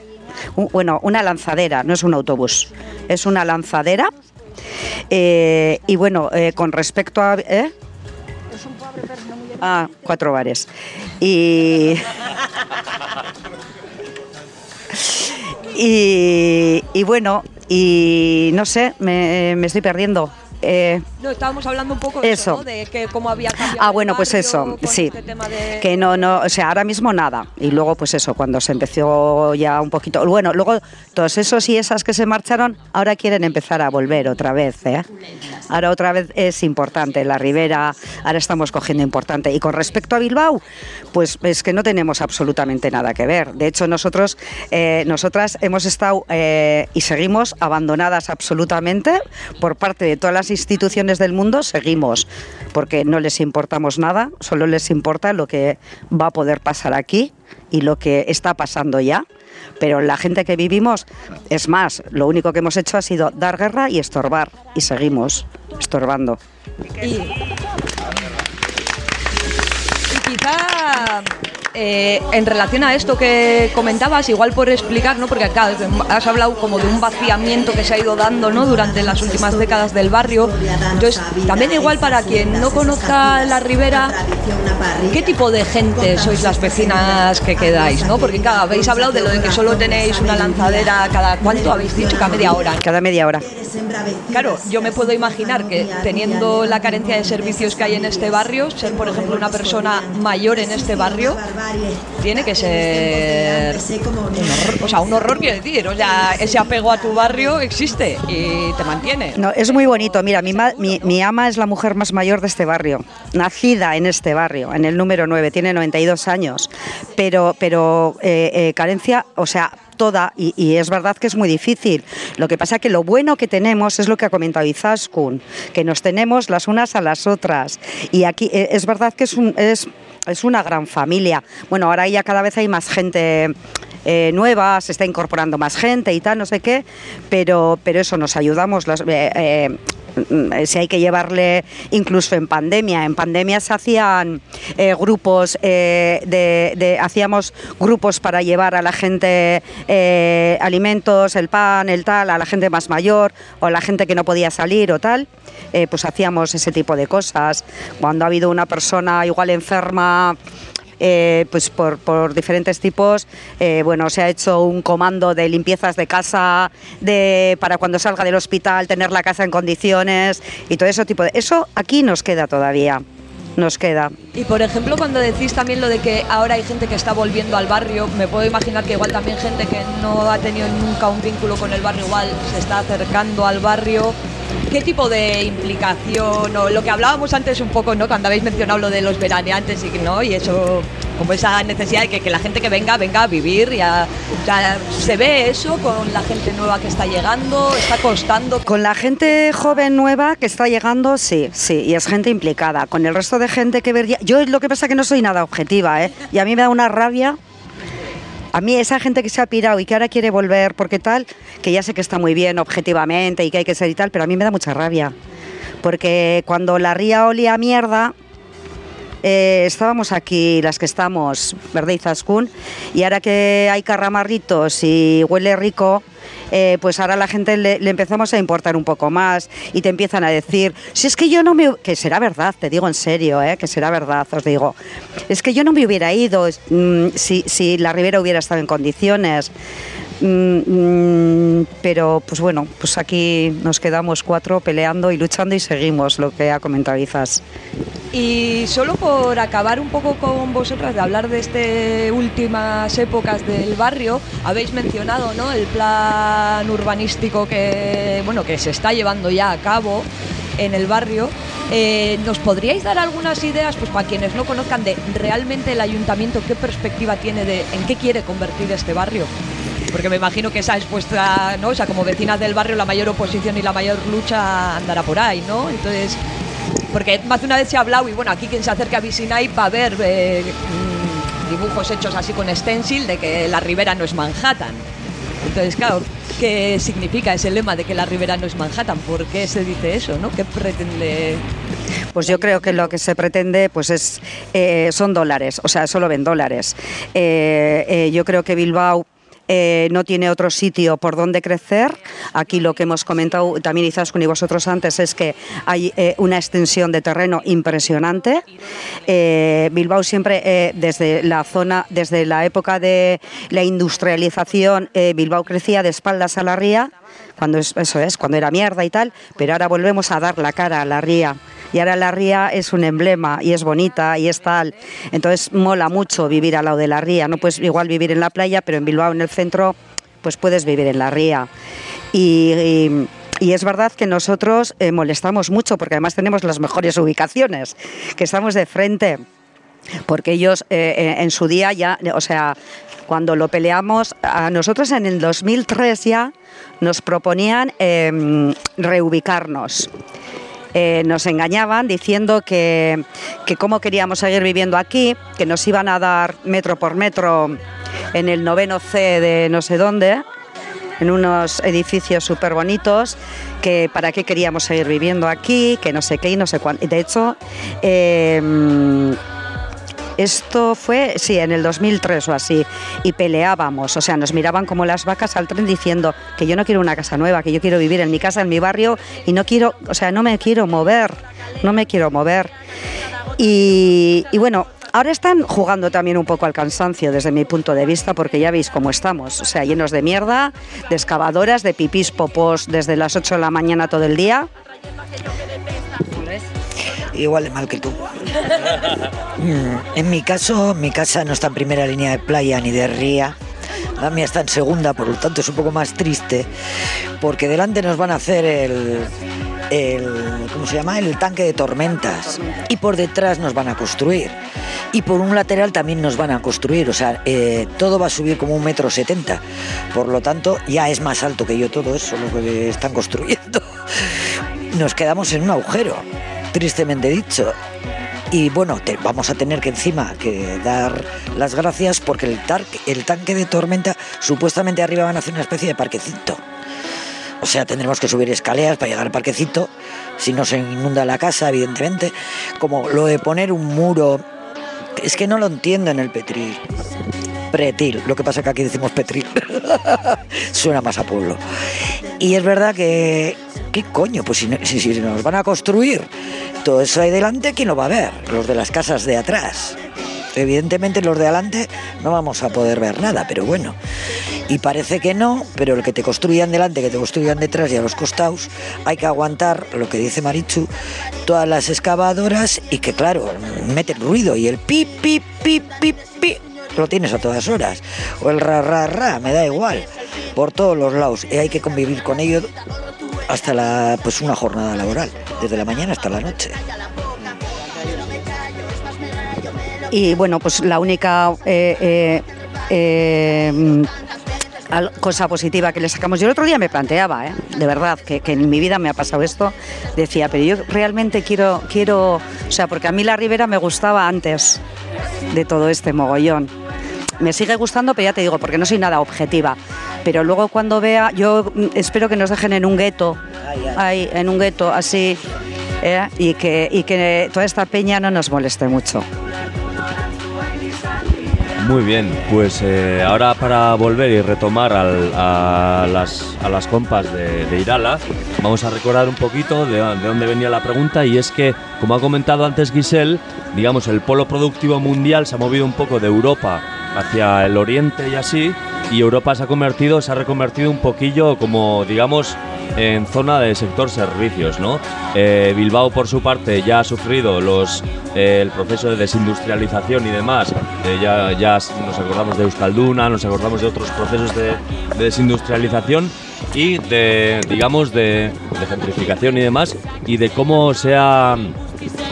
Bueno, una lanzadera, no es un autobús, es una lanzadera. Y bueno, con respecto a... Ah, cuatro bares. Y. Y, y bueno, y no sé, me, me estoy perdiendo. eh, No, estábamos hablando un poco de eso, Eso. ¿no? de que cómo había cambiado Ah, bueno, pues eso, sí. este de- Que no, no, o sea, ahora mismo nada. Y luego, pues eso, cuando se empezó ya un poquito. Bueno, luego todos esos y esas que se marcharon, ahora quieren empezar a volver otra vez, ¿eh? Ahora otra vez es importante. La Ribera, ahora estamos cogiendo importante. Y con respecto a Bilbao, pues es que no tenemos absolutamente nada que ver. De hecho, nosotros, eh, nosotras hemos estado eh, y seguimos abandonadas absolutamente por parte de todas las instituciones del mundo. Seguimos porque no les importamos nada, solo les importa lo que va a poder pasar aquí y lo que está pasando ya. Pero la gente que vivimos, es más, lo único que hemos hecho ha sido dar guerra y estorbar. Y seguimos estorbando. Eh, en relación a esto que comentabas, igual por explicar, ¿no? porque acá has hablado como de un vaciamiento que se ha ido dando ¿no? durante las últimas décadas del barrio. Entonces, también igual para quien no conozca la Ribera, ¿qué tipo de gente sois las vecinas que quedáis? ¿no? Porque claro, habéis hablado de lo de que solo tenéis una lanzadera cada cuánto habéis dicho, cada media hora. Cada media hora. Claro, yo me puedo imaginar que teniendo la carencia de servicios que hay en este barrio, ser por ejemplo una persona mayor en este barrio, tiene que ser un horror, o sea, un horror quiero decir, o sea, ese apego a tu barrio existe y te mantiene. No, es muy bonito. Mira, mi, ma- mi, mi ama es la mujer más mayor de este barrio, nacida en este barrio, en el número 9, tiene 92 años, pero, pero eh, eh, carencia, o sea, toda, y, y es verdad que es muy difícil. Lo que pasa que lo bueno que tenemos es lo que ha comentado Izaskun, que nos tenemos las unas a las otras. Y aquí eh, es verdad que es, un, es, es una gran familia. Bueno, ahora ya cada vez hay más gente eh, nueva, se está incorporando más gente y tal, no sé qué, pero, pero eso nos ayudamos. Las, eh, eh, si hay que llevarle incluso en pandemia. En pandemia se hacían eh, grupos eh, de, de- hacíamos grupos para llevar a la gente eh, alimentos, el pan, el tal, a la gente más mayor o a la gente que no podía salir o tal. eh, pues hacíamos ese tipo de cosas. Cuando ha habido una persona igual enferma eh, pues por, por diferentes tipos. Eh, bueno, se ha hecho un comando de limpiezas de casa, de para cuando salga del hospital tener la casa en condiciones y todo eso tipo de. Eso aquí nos queda todavía. Nos queda. Y por ejemplo, cuando decís también lo de que ahora hay gente que está volviendo al barrio, me puedo imaginar que igual también gente que no ha tenido nunca un vínculo con el barrio igual se está acercando al barrio. ¿Qué tipo de implicación o lo que hablábamos antes un poco, ¿no? Cuando habéis mencionado lo de los veraneantes y no y eso como esa necesidad de que, la gente que venga venga a vivir y a- se ve eso con la gente nueva que está llegando, está costando Con la gente joven nueva que está llegando, sí, sí, y es gente implicada. Con el resto de gente que vería. Yo lo que pasa es que no soy nada objetiva, ¿eh? Y a mí me da una rabia. A mí esa gente que se ha pirado y que ahora quiere volver porque tal, que ya sé que está muy bien objetivamente y que hay que ser y tal, pero a mí me da mucha rabia. Porque cuando la ría olía a mierda, eh, estábamos aquí, las que estamos, ¿verdad, Izaskun? Y ahora que hay carramarritos y huele rico, eh, pues ahora la gente le, le empezamos a importar un poco más y te empiezan a decir, si es que yo no me... que será verdad, te digo en serio, eh, que será verdad, os digo. Es que yo no me hubiera ido mm, si, si la Ribera hubiera estado en condiciones. Mm, mm, pero pues bueno, pues aquí nos quedamos cuatro peleando y luchando y seguimos lo que ha comentado Izas. Y solo por acabar un poco con vosotras de hablar de este últimas épocas del barrio, habéis mencionado ¿no? el plan urbanístico que, bueno, que se está llevando ya a cabo en el barrio. Eh, ¿Nos podríais dar algunas ideas, pues para quienes no conozcan, de realmente el ayuntamiento qué perspectiva tiene de en qué quiere convertir este barrio? Porque me imagino que esa es vuestra, ¿no? O sea, como vecinas del barrio, la mayor oposición y la mayor lucha andará por ahí, ¿no? Entonces, porque más de una vez se ha hablado, y bueno, aquí quien se acerque a Visinay va a ver eh, mm, dibujos hechos así con stencil de que la ribera no es Manhattan. Entonces, claro, ¿qué significa ese lema de que la ribera no es Manhattan? ¿Por qué se dice eso, no? ¿Qué pretende...? Pues yo creo que lo que se pretende pues es eh, son dólares, o sea, solo ven dólares. Eh, eh, yo creo que Bilbao eh, no tiene otro sitio por donde crecer. Aquí lo que hemos comentado también Izaskun y vosotros antes es que hay eh, una extensión de terreno impresionante. Eh, Bilbao siempre desde la zona, desde la época de la industrialización, Bilbao crecía de espaldas a la ría, cuando es- eso es, cuando era mierda y tal, pero ahora volvemos a dar la cara a la ría. Y ahora la ría es un emblema y es bonita y es tal. Entonces mola mucho vivir al lado de la ría. No puedes igual vivir en la playa, pero en Bilbao, en el centro, pues puedes vivir en la ría. Y, es verdad que nosotros eh, molestamos mucho porque además tenemos las mejores ubicaciones, que estamos de frente porque ellos eh, eh, en su día ya, o sea, cuando lo peleamos, a nosotros en el 2003 ya nos proponían eh, reubicarnos. Eh, nos engañaban diciendo que, que cómo queríamos seguir viviendo aquí, que nos iban a dar metro por metro en el noveno C de no sé dónde, en unos edificios súper bonitos, que para qué queríamos seguir viviendo aquí, que no sé qué y no sé cuánto. De hecho, eh, esto fue, sí, en el 2003 o así, y peleábamos, o sea, nos miraban como las vacas al tren diciendo que yo no quiero una casa nueva, que yo quiero vivir en mi casa, en mi barrio, y no quiero, o sea, no me quiero mover, no me quiero mover. Y, bueno, ahora están jugando también un poco al cansancio desde mi punto de vista, porque ya veis cómo estamos, o sea, llenos de mierda, de excavadoras, de pipís popos desde las 8 de la mañana todo el día. Igual de mal que tú. Mm, En mi caso, mi casa no está en primera línea de playa ni de ría. La mía está en segunda, por lo tanto es un poco más triste, porque delante nos van a hacer el, ¿cómo se llama? El tanque de tormentas y por detrás nos van a construir y por un lateral también nos van a construir, o sea, eh, todo va a subir como un metro setenta, por lo tanto ya es más alto que yo todo eso lo que están construyendo. Nos quedamos en un agujero, tristemente dicho. Y bueno, vamos a tener que encima que dar las gracias porque el, el tanque de tormenta supuestamente arriba van a hacer una especie de parquecito. O sea, tendremos que subir escaleras para llegar al parquecito, si no se inunda la casa, evidentemente. Como lo de poner un muro, es que no lo entiendo en el Petril. Pretil, lo que pasa que aquí decimos Petril. Suena más a pueblo. Y es verdad que, ¿qué coño? Pues si, no- si, si nos van a construir todo eso ahí delante, ¿quién lo va a ver? Los de las casas de atrás. Evidentemente los de adelante no vamos a poder ver nada, pero bueno. Y parece que no, pero el que te construyan delante, que te construyan detrás y a los costados, hay que aguantar, lo que dice Marichu, todas las excavadoras y que claro, meten ruido y el pi, pi, pi, lo tienes a todas horas. O el ra, ra, ra, me da igual, por todos los lados. Y hay que convivir con ello hasta la, pues una jornada laboral, desde la mañana hasta la noche. Y bueno, pues la única eh, eh, eh, cosa positiva que le sacamos. Yo el otro día me planteaba, de verdad, que, que en mi vida me ha pasado esto. Decía, pero yo realmente quiero, quiero, o sea, porque a mí la Ribera me gustaba antes de todo este mogollón. Me sigue gustando, pero ya te digo, porque no soy nada objetiva. Pero luego cuando vea, yo espero que nos dejen en un gueto, ahí, en un gueto así, ¿eh? y, que, toda esta peña no nos moleste mucho. Muy bien, pues eh, ahora para volver y retomar a, las, compas de, de Irala, vamos a recordar un poquito de, de dónde venía la pregunta y es que, como ha comentado antes Giselle, digamos, el polo productivo mundial se ha movido un poco de Europa hacia el oriente y así, y Europa se ha convertido, se ha reconvertido un poquillo como, digamos, en zona de sector servicios, ¿no? Eh, Bilbao, por su parte, ya ha sufrido los, eh, el proceso de desindustrialización y demás. Eh, ya, ya nos acordamos de Euskalduna, nos acordamos de otros procesos de, de desindustrialización y de, digamos, de, de gentrificación y demás, y de cómo se ha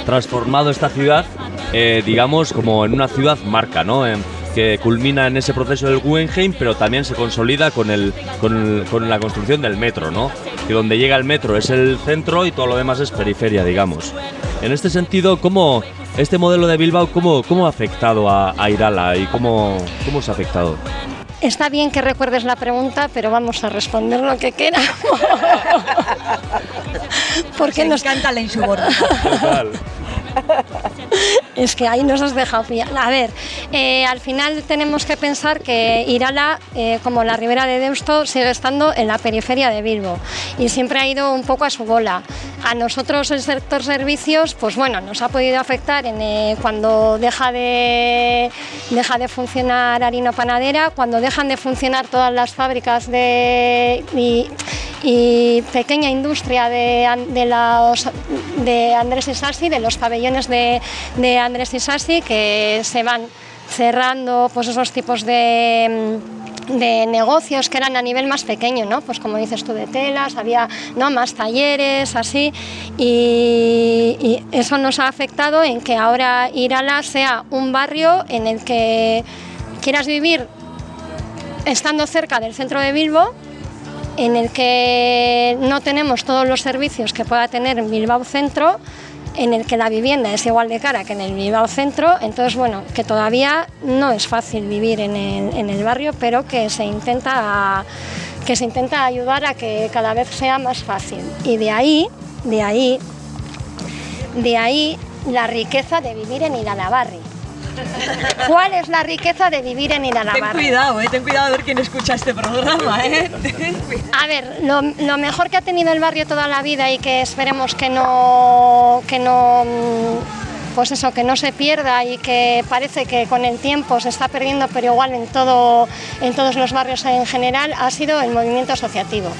transformado esta ciudad, eh, digamos, como en una ciudad marca, ¿no? Que culmina en ese proceso del Guggenheim, pero también se consolida con, el, con, el- con la construcción del metro, ¿no? Que donde llega el metro es el centro y todo lo demás es periferia, digamos. En este sentido, ¿cómo este modelo de Bilbao cómo, cómo ha afectado a, a Irala y cómo, cómo se ha afectado? Está bien que recuerdes la pregunta, pero vamos a responder lo que queramos. Porque nos encanta la insubordinación. Es que ahí nos has dejado pillar. A ver, eh, al final tenemos que pensar que Irala, eh, como la Ribera de Deusto, sigue estando en la periferia de Bilbo y siempre ha ido un poco a su bola. A nosotros el sector servicios, pues bueno, nos ha podido afectar en, eh, cuando deja de, deja de funcionar Harina Panadera, cuando dejan de funcionar todas las fábricas de, y, pequeña industria de, de, los, de Andrés de los pabellones de, de Andrés Isasi, que se van cerrando pues esos tipos de, de negocios que eran a nivel más pequeño, ¿no? Pues como dices tú, de telas, había ¿no? más talleres, así, y, y eso nos ha afectado en que ahora Irala sea un barrio en el que quieras vivir estando cerca del centro de Bilbo, en el que no tenemos todos los servicios que pueda tener en Bilbao Centro, en el que la vivienda es igual de cara que en el Bilbao Centro, entonces bueno, que todavía no es fácil vivir en el, barrio, pero que se intenta que se intenta ayudar a que cada vez sea más fácil. Y de ahí, de ahí, de ahí la riqueza de vivir en Iralabarri. ¿Cuál es la riqueza de vivir en Ten Iralabarri? cuidado, eh, ten cuidado a ver quién escucha este programa, ¿eh? A ver, lo, lo mejor que ha tenido el barrio toda la vida y que esperemos que no, que no, mm, pues eso, que no se pierda y que parece que con el tiempo se está perdiendo, pero igual en todo, en todos los barrios en general, ha sido el movimiento asociativo.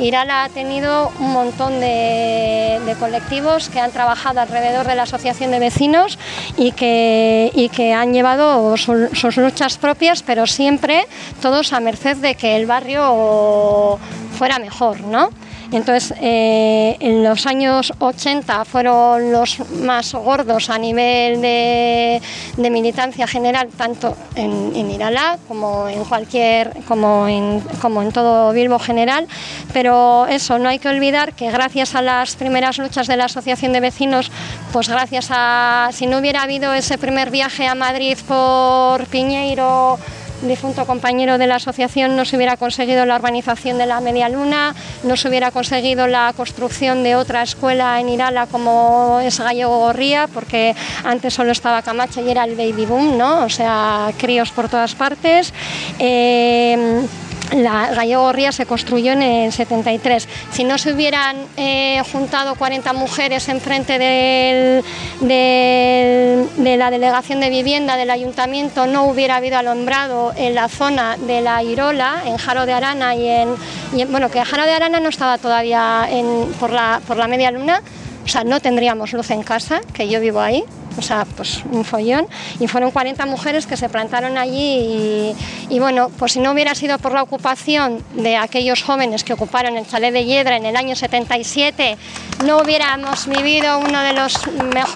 Irala ha tenido un montón de, colectivos que han trabajado alrededor de la asociación de vecinos y que, y que han llevado su- sus luchas propias, pero siempre todos a merced de que el barrio fuera mejor, ¿no? Entonces, eh, en los años 80 fueron los más gordos a nivel de, militancia general, tanto en, en Irala como en cualquier, como en, como en todo Bilbo general. Pero eso, no hay que olvidar que gracias a las primeras luchas de la Asociación de Vecinos, pues gracias a, si no hubiera habido ese primer viaje a Madrid por Piñeiro, difunto compañero de la asociación no se hubiera conseguido la urbanización de la Media Luna, no se hubiera conseguido la construcción de otra escuela en Irala como es Gallego Gorría, porque antes solo estaba Camacho y era el baby boom, ¿no? O sea, críos por todas partes. Eh, la Gallego se construyó en el 73. Si no se hubieran eh, juntado 40 mujeres enfrente del, de la delegación de vivienda del ayuntamiento, no hubiera habido alumbrado en la zona de la Irola, en Jaro de Arana y en, y en- bueno, que Jaro de Arana no estaba todavía en- por, la, por la media luna, o sea, no tendríamos luz en casa, que yo vivo ahí, o sea, pues un follón. Y fueron 40 mujeres que se plantaron allí y, bueno, pues si no hubiera sido por la ocupación de aquellos jóvenes que ocuparon el chalet de Hiedra en el año 77, no hubiéramos vivido uno de los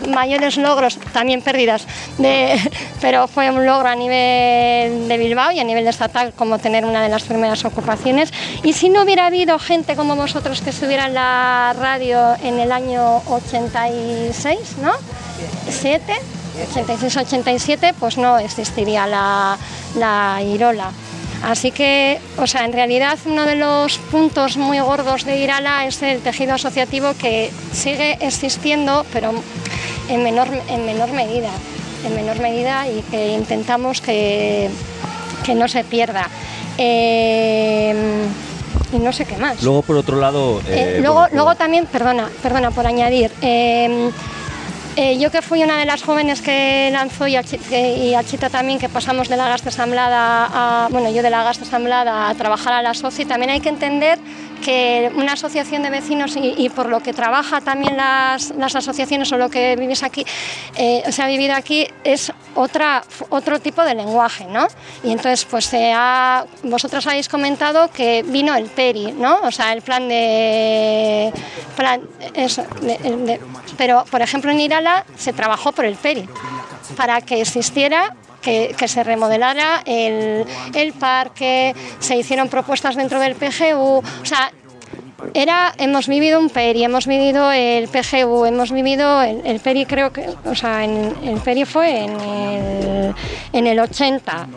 mayores logros, también pérdidas, de, pero fue un logro a nivel de Bilbao y a nivel estatal como tener una de las primeras ocupaciones. Y si no hubiera habido gente como vosotros que estuviera en la radio en el año 86, ¿no? 7, 86-87, pues no existiría la, la Irola. Así que, o sea, en realidad uno de los puntos muy gordos de Irala es el tejido asociativo que sigue existiendo, pero en menor, en menor medida, en menor medida y que intentamos que, que no se pierda. Eh, y no sé qué más. Luego, por otro lado. Eh, eh, luego, bueno, luego también, perdona, perdona por añadir. Eh, yo que fui una de las jóvenes que lanzó y, Achi- que- y Achita también, que pasamos de la gasta asamblada a, bueno, yo de la gasta asamblada a trabajar a la SOCI, también hay que entender que una asociación de vecinos y, por lo que trabaja también las, las asociaciones o lo que vivís aquí, eh, se ha vivido aquí, es otra, otro tipo de lenguaje, ¿no? Y entonces, pues se ha, vosotros habéis comentado que vino el PERI, ¿no? O sea, el plan de... Plan, eso, de- pero, por ejemplo, en Irala se trabajó por el PERI, para que existiera que, que se remodelara el, el parque, se hicieron propuestas dentro del PGU, o sea, era, hemos vivido un PERI, hemos vivido el PGU, hemos vivido el, el PERI, creo que, o sea, en- el PERI fue en el, en el 80.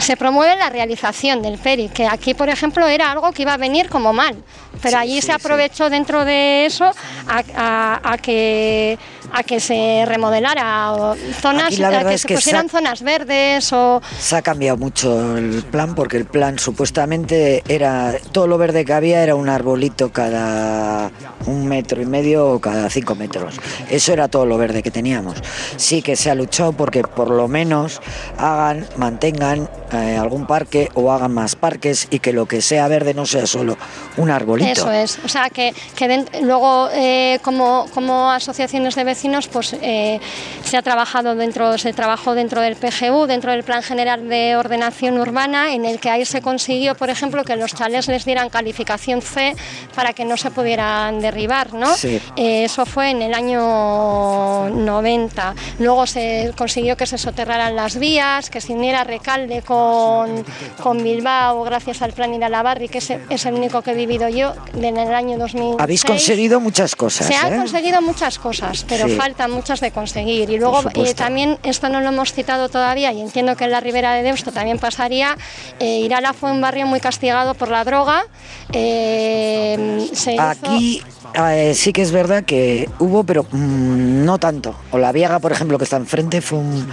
Se promueve la realización del PERI, que aquí, por ejemplo, era algo que iba a venir como mal, pero allí se aprovechó dentro de eso a, a- a que a que se remodelara zonas, la a que es se que pusieran sa- zonas verdes o Se ha cambiado mucho el plan porque el plan supuestamente era todo lo verde que había era un arbolito cada un metro y medio o cada cinco metros. Eso era todo lo verde que teníamos. Sí que se ha luchado porque por lo menos hagan, mantengan eh, algún parque o hagan más parques y que lo que sea verde no sea solo un arbolito. Eso es, o sea que, que den- luego eh, como, como asociaciones de vecinos pues eh, se ha trabajado dentro, se trabajó dentro del PGU, dentro del Plan General de Ordenación Urbana, en el que ahí se consiguió, por ejemplo, que los chalés les dieran calificación C para que no se pudieran derribar, ¿no? Sí. Eh, eso fue en el año 90. Luego se consiguió que se soterraran las vías, que se uniera Recalde con, con Bilbao gracias al plan Iralabarri, que es, es el único que he vivido yo en el año 2006. Habéis conseguido muchas cosas. Se han ¿eh? conseguido muchas cosas, pero Sí. faltan muchas de conseguir. Y luego eh, también, esto no lo hemos citado todavía, y entiendo que en la Ribera de Deusto también pasaría, eh, Irala fue un barrio muy castigado por la droga. eh, se hizo- Aquí eh, sí que es verdad que hubo, pero mm, no tanto. O la Viega, por ejemplo, que está enfrente, fue un,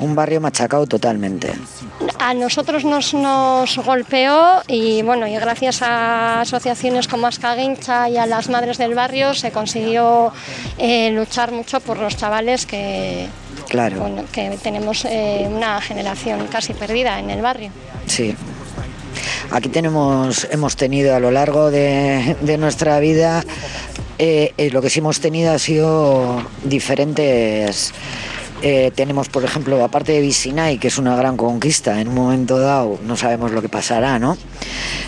un barrio machacado totalmente. a nosotros nos, nos golpeó y bueno, y gracias a asociaciones como Ascaguincha y a las madres del barrio se consiguió eh, luchar mucho por los chavales que, Claro. bueno, que tenemos eh, una generación casi perdida en el barrio. Sí. Aquí tenemos, hemos tenido a lo largo de, de nuestra vida, eh, eh, lo que sí hemos tenido ha sido diferentes. eh, tenemos, por ejemplo, aparte de Visinay, que es una gran conquista, en un momento dado no sabemos lo que pasará, ¿no?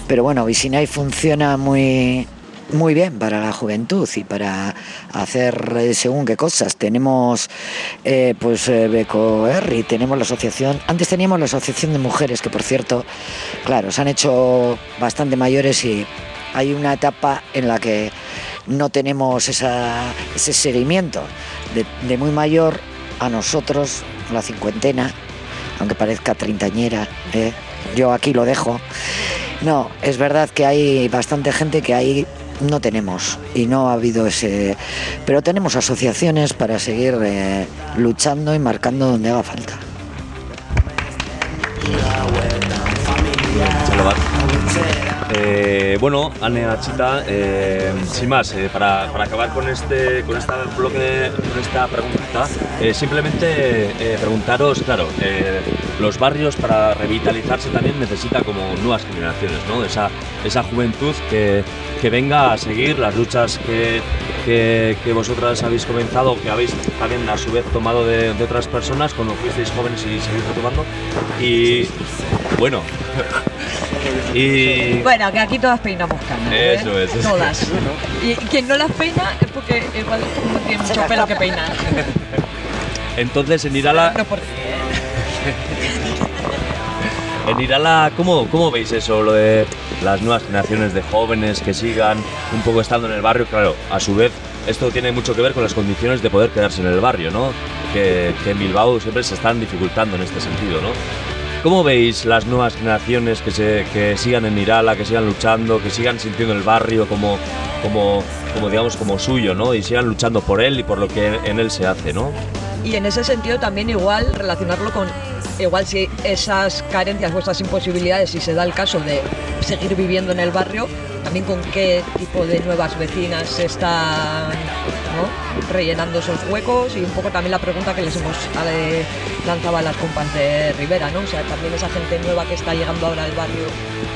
Pero bueno, Visinay funciona muy, muy bien para la juventud y para hacer eh, según qué cosas. Tenemos eh, pues eh, Beco Herri, tenemos la asociación, antes teníamos la asociación de mujeres, que por cierto, claro, se han hecho bastante mayores y hay una etapa en la que no tenemos esa, ese seguimiento de, muy mayor a nosotros, la cincuentena, aunque parezca treintañera, ¿eh? yo aquí lo dejo. No, es verdad que hay bastante gente que ahí no tenemos y no ha habido ese... Pero tenemos asociaciones para seguir eh, luchando y marcando donde haga falta. Eh, bueno, Anne Achita, eh, sin más, eh, para, para acabar con este con esta bloque, con esta pregunta, simplemente preguntaros, claro, los barrios para revitalizarse también necesita como nuevas generaciones, ¿no? Esa, esa juventud que, que venga a seguir las luchas que, que, que vosotras habéis comenzado, que habéis también a su vez tomado de, de otras personas cuando fuisteis jóvenes y seguís retomando. Y bueno, y Bueno, que aquí todas peinamos canas. ¿eh? Eso es, eso Todas. Y quien no las peina es porque igual no tiene mucho pelo que peinar. entonces en Irala, No por en Irala, ¿cómo, ¿cómo veis eso? Lo de las nuevas generaciones de jóvenes que sigan un poco estando en el barrio. Claro, a su vez, esto tiene mucho que ver con las condiciones de poder quedarse en el barrio, ¿no? Que, que en Bilbao siempre se están dificultando en este sentido, ¿no? ¿Cómo veis las nuevas generaciones que, se, que sigan en Irala, que sigan luchando, que sigan sintiendo el barrio como, como, como, digamos, como suyo, ¿no? Y sigan luchando por él y por lo que en él se hace, ¿no? Y en ese sentido también igual relacionarlo con, igual si esas carencias o esas imposibilidades, si se da el caso de seguir viviendo en el barrio, también con qué tipo de nuevas vecinas se están rellenando esos huecos y un poco también la pregunta que les hemos lanzado a las compas de Rivera, ¿no? O sea, también esa gente nueva que está llegando ahora al barrio,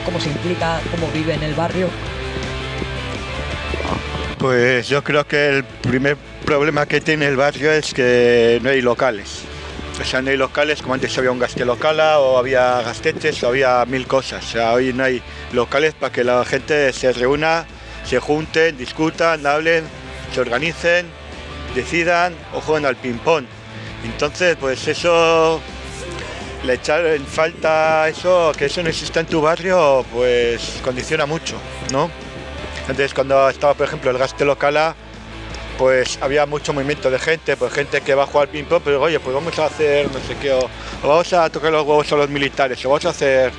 cómo se implica, cómo vive en el barrio. Pues yo creo que el primer problema que tiene el barrio es que no hay locales. O sea, no hay locales como antes había un gastelocala o había gasteches o había mil cosas. O sea, hoy no hay locales para que la gente se reúna, se junten, discutan, hablen, se organicen, decidan o jueguen al ping-pong. Entonces, pues eso, le echar en falta eso, que eso no exista en tu barrio, pues condiciona mucho, ¿no? Entonces cuando estaba, por ejemplo, el Gastelocala, pues había mucho movimiento de gente, pues gente que va a jugar ping pong, pero oye, pues vamos a hacer no sé qué, o, vamos a tocar los huevos a los militares, o vamos a hacer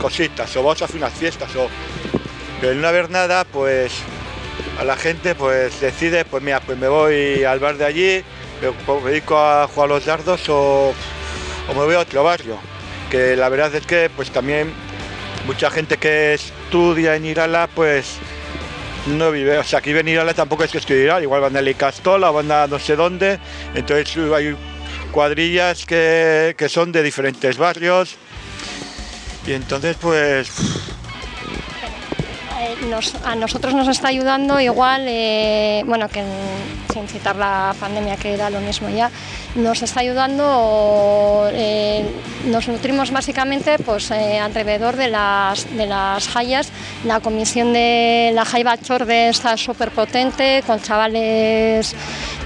cositas, o vamos a hacer unas fiestas, o... Pero el no haber nada, pues a la gente pues decide, pues mira, pues me voy al bar de allí, me, me dedico a jugar los dardos o, o me voy a otro barrio. Que la verdad es que pues también mucha gente que estudia en Irala pues no vive, o sea, aquí en Irala tampoco es que estudie Irala, igual van a la Castola o van a no sé dónde, entonces uh, hay cuadrillas que, que son de diferentes barrios. Y entonces pues a nosotros nos está ayudando igual, eh, bueno, que sin citar la pandemia que da lo mismo ya, nos está ayudando, eh, nos nutrimos básicamente pues eh, alrededor de las, de las hayas, la comisión de la Jaiba Chorde está súper potente, con chavales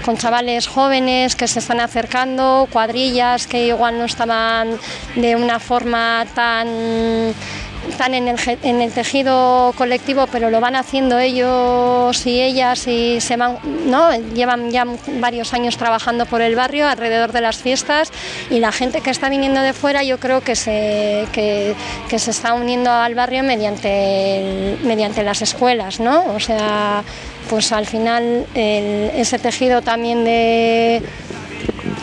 con chavales jóvenes que se están acercando, cuadrillas que igual no estaban de una forma tan están en el, en el tejido colectivo, pero lo van haciendo ellos y ellas y se van, ¿no? llevan ya varios años trabajando por el barrio alrededor de las fiestas y la gente que está viniendo de fuera yo creo que se, que, se está uniendo al barrio mediante, mediante las escuelas, ¿no? O sea, pues al final ese tejido también de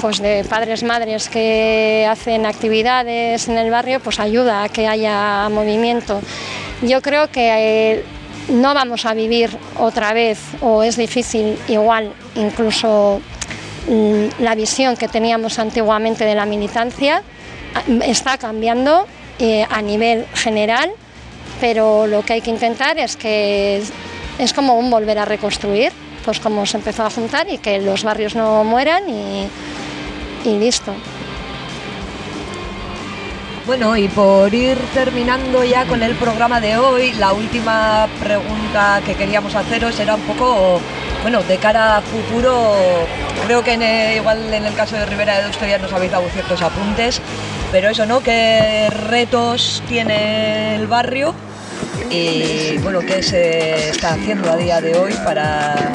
pues de padres madres que hacen actividades en el barrio pues ayuda a que haya movimiento. Yo creo que eh, no vamos a vivir otra vez o es difícil igual incluso mm, la visión que teníamos antiguamente de la militancia ah, está cambiando eh, a nivel general pero lo que hay que intentar es que es como un volver a reconstruir pues como se empezó a juntar y que los barrios no mueran y, y listo. Bueno, y por ir terminando ya con el programa de hoy, la última pregunta que queríamos haceros era un poco, bueno, de cara a futuro, creo que igual en el caso de Rivera de Deusto nos habéis dado ciertos apuntes, pero eso, ¿no? ¿Qué retos tiene el barrio? Y bueno, ¿qué se está haciendo a día de hoy para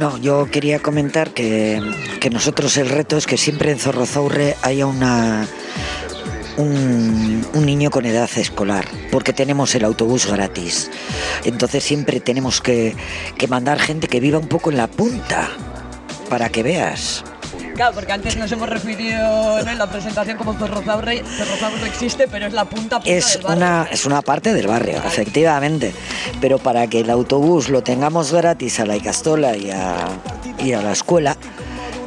No, yo quería comentar que, que nosotros el reto es que siempre en Zorrozaurre haya una un, un niño con edad escolar, porque tenemos el autobús gratis. Entonces siempre tenemos que, que mandar gente que viva un poco en la punta, para que veas. Claro, porque antes nos hemos referido ¿no? en la presentación como Zorrozaurre, Zorrozaurre existe, pero es la punta, punta Es del barrio. una, es una parte del barrio, efectivamente. Pero para que el autobús lo tengamos gratis a la Icastola y a, y a la escuela,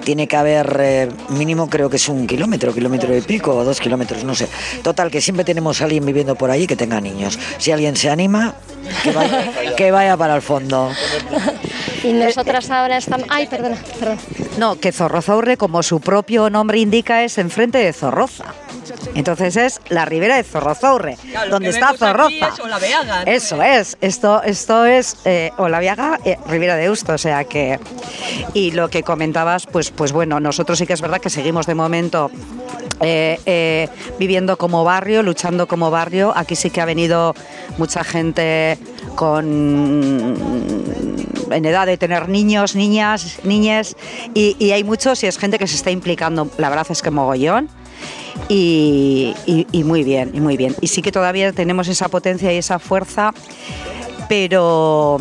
tiene que haber eh, mínimo creo que es un kilómetro, kilómetro y pico o dos kilómetros, no sé. Total, que siempre tenemos a alguien viviendo por allí que tenga niños. Si alguien se anima, que vaya, que vaya para el fondo. Y nosotras ahora estamos... Ay, perdona, perdona. No, que Zorrozaurre, como su propio nombre indica, es enfrente de Zorroza. Entonces es la ribera de Zorrozaurre, Claro, donde está Zorroza. es Olaveaga, ¿no? Eso es, esto, esto es eh, Olaviaga, eh, Ribera de Eusto, o sea que... Y lo que comentabas, pues, pues bueno, nosotros sí que es verdad que seguimos de momento eh, eh, viviendo como barrio, luchando como barrio. Aquí sí que ha venido mucha gente con en edad de tener niños, niñas, niñes, y, hay muchos y es gente que se está implicando, la verdad es que mogollón. Y, muy bien, y muy bien. Y sí que todavía tenemos esa potencia y esa fuerza, pero,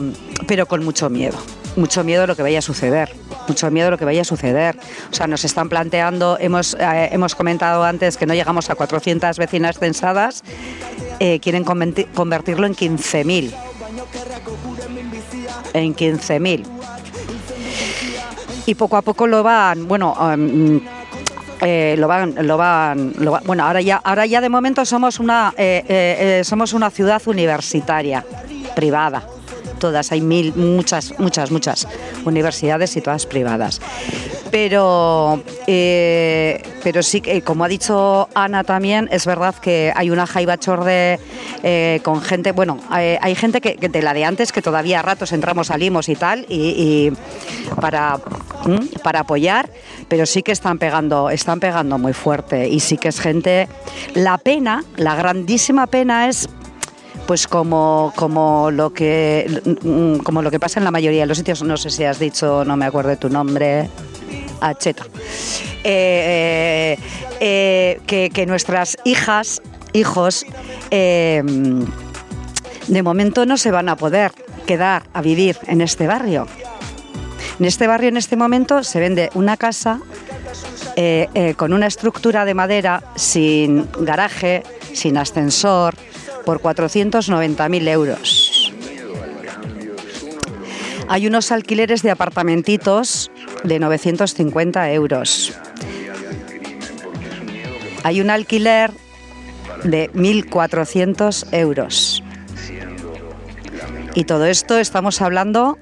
pero con mucho miedo. Mucho miedo a lo que vaya a suceder. Mucho miedo a lo que vaya a suceder. O sea, nos están planteando, hemos, eh, hemos comentado antes que no llegamos a 400 vecinas censadas, eh, quieren converti- convertirlo en 15.000. En 15.000. Y poco a poco lo van, bueno, eh, lo van, lo van, lo va- bueno, ahora ya, ahora ya de momento somos una, eh, eh, eh, somos una ciudad universitaria, privada. Todas, hay mil, muchas, muchas, muchas universidades y todas privadas. Pero, eh, pero sí que, como ha dicho Ana también, es verdad que hay una jaiba chorde eh, con gente, bueno, hay, hay gente que, de la de antes que todavía a ratos entramos, salimos y tal, y, y para, para apoyar, pero sí que están pegando, están pegando muy fuerte y sí que es gente. La pena, la grandísima pena es pues como, como lo que mm, como lo que pasa en la mayoría de los sitios, no sé si has dicho, no me acuerdo de tu nombre, Acheta. Eh, eh, eh, que, que nuestras hijas, hijos, eh, de momento no se van a poder quedar a vivir en este barrio. En este barrio en este momento se vende una casa con una estructura de madera sin garaje, sin ascensor, por 490.000 euros. Hay unos alquileres de apartamentitos de 950 euros. Hay un alquiler de 1.400 euros. Y todo esto estamos hablando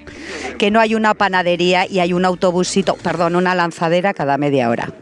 que no hay una panadería y hay un autobusito, perdón, una lanzadera cada media hora.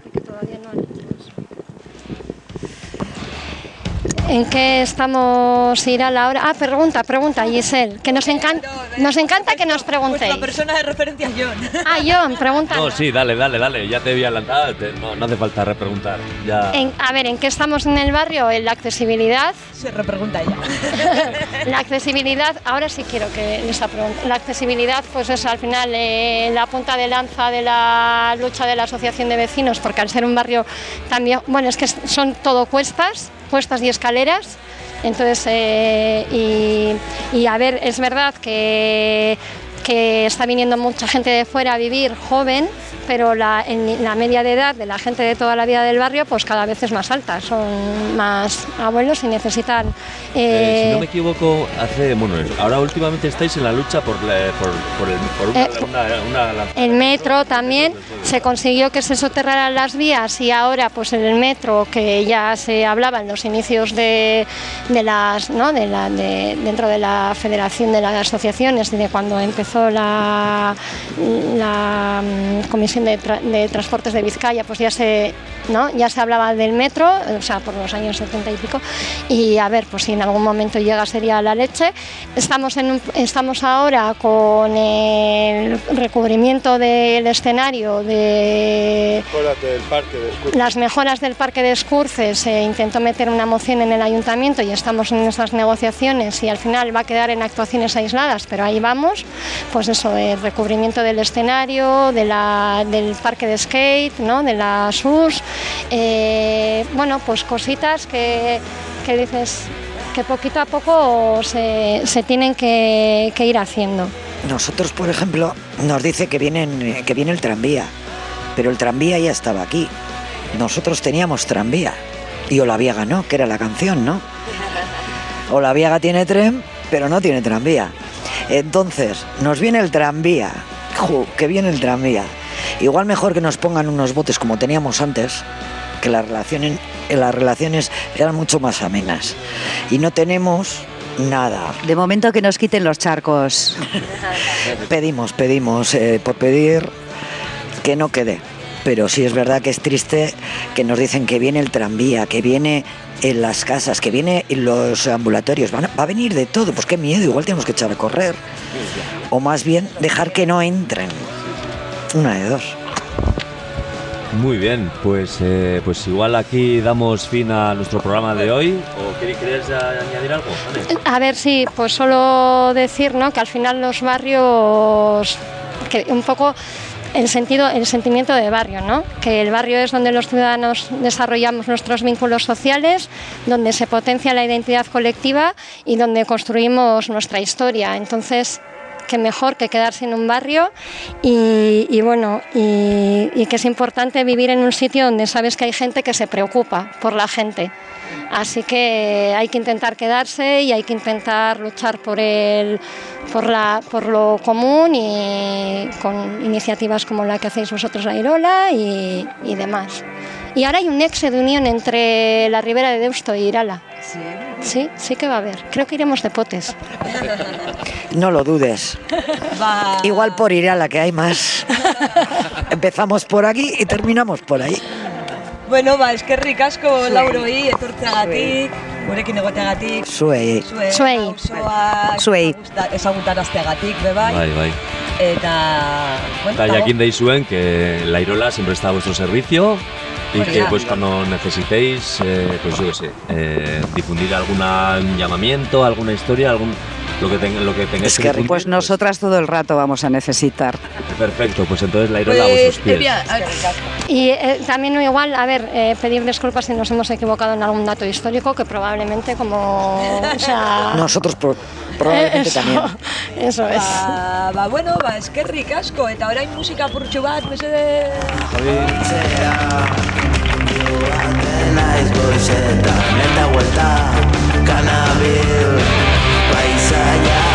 ¿En qué estamos ir a la hora? Ah, pregunta, pregunta, Giselle, que nos encanta, nos encanta que nos preguntéis. La persona de referencia es John. Ah, John, pregunta. No, sí, dale, dale, dale. Ya te vi adelantada. te- no, no hace falta repreguntar. Ya. En- a ver, ¿en qué estamos en el barrio? En la accesibilidad. Se repregunta ella. La accesibilidad, ahora sí quiero que les pregunte. La accesibilidad, pues es al final eh, la punta de lanza de la lucha de la asociación de vecinos, porque al ser un barrio también, bueno, es que son todo cuestas, cuestas y escaleras. Entonces, eh, y, y a ver, es verdad que, que está viniendo mucha gente de fuera a vivir joven, pero la, en la media de edad de la gente de toda la vida del barrio, pues cada vez es más alta. Son más abuelos y necesitan. Eh, si eh, no me equivoco, hace. Bueno, ahora últimamente estáis en la lucha por, la- por, por, el, por una, Eh, una- una lanza- El metro también se consiguió que se soterraran las vías y ahora pues en el metro que ya se hablaba en los inicios de, de las ¿no? de la, de- dentro de la Federación de las Asociaciones de cuando empezó la, la mm, Comisión de, Tra- de Transportes de Vizcaya pues ya se ¿no? ya se hablaba del metro o sea por los años 70 y pico y a ver pues si en algún momento llega sería la leche estamos en un- estamos ahora con el recubrimiento del escenario de del parque de Escurce. las mejoras del parque de Escurces se intentó meter una moción en el ayuntamiento y estamos en esas negociaciones y al final va a quedar en actuaciones aisladas, pero ahí vamos. Pues eso, el recubrimiento del escenario, de la- del parque de skate, ¿no? de la SUS. eh, bueno, pues cositas que, que dices que poquito a poco se, se tienen que, que ir haciendo. Nosotros, por ejemplo, nos dice que, vienen, que viene el tranvía, pero el tranvía ya estaba aquí. Nosotros teníamos tranvía y Olaviaga no, que era la canción, ¿no? Olaviaga tiene tren, pero no tiene tranvía. Entonces, nos viene el tranvía. Que viene el tranvía. Igual mejor que nos pongan unos botes como teníamos antes, que las relaciones, las relaciones eran mucho más amenas. Y no tenemos nada. De momento que nos quiten los charcos. Pedimos, pedimos, eh, por pedir que no quede. Pero sí es verdad que es triste que nos dicen que viene el tranvía, que viene en las casas, que viene en los ambulatorios. Van a- va a venir de todo, pues qué miedo, igual tenemos que echar a correr. O más bien dejar que no entren. Una de dos. Muy bien, pues, eh, pues igual aquí damos fin a nuestro programa de hoy. ¿O queréis queréis añadir algo? Vale. A ver, sí, pues solo decir ¿no? que al final los barrios, que un poco el sentido, el sentimiento de barrio, ¿no? que el barrio es donde los ciudadanos desarrollamos nuestros vínculos sociales, donde se potencia la identidad colectiva y donde construimos nuestra historia. Entonces, que mejor que quedarse en un barrio y, y bueno, y, y que es importante vivir en un sitio donde sabes que hay gente que se preocupa por la gente. Así que hay que intentar quedarse y hay que intentar luchar por, el, por, la, por lo común y con iniciativas como la que hacéis vosotros a Irola y, y demás. Y ahora hay un nexo de unión entre la Ribera de Deusto y Irala. Sí, sí que va a haber. Creo que iremos de potes. No lo dudes. Igual por ir a la que hay más. Empezamos por aquí y terminamos por ahí. Bueno, ba, eskerrik asko lauroi etortzeagatik, gurekin egoteagatik. Zuei. Zuei. Zuei. Zuei. ezaguta- ezagutarazteagatik, be bai. Bai, bai. Eta, bueno, Eta jakin deizuen que la Irola siempre está a vuestro servicio y Pues que pues cuando necesitéis, eh, pues yo qué sé, eh, difundir algún llamamiento, alguna historia, algún lo que, tenga- lo que tengáis Es que que difundir, pues nosotras todo el rato vamos a necesitar. Perfecto, pues entonces la Irola a Pues, vuestros pies. Evia, Y eh, también igual, a ver, eh, pedir disculpas si nos hemos equivocado en algún dato histórico, que probablemente como... O sea, Nosotros pro- probablemente eso, también. Eso es. Ba, ba, bueno, ba, eskerrik asko, eta orain musika purtsu bat, mesede... naiz goizetan eta vuelta kanabil paisaia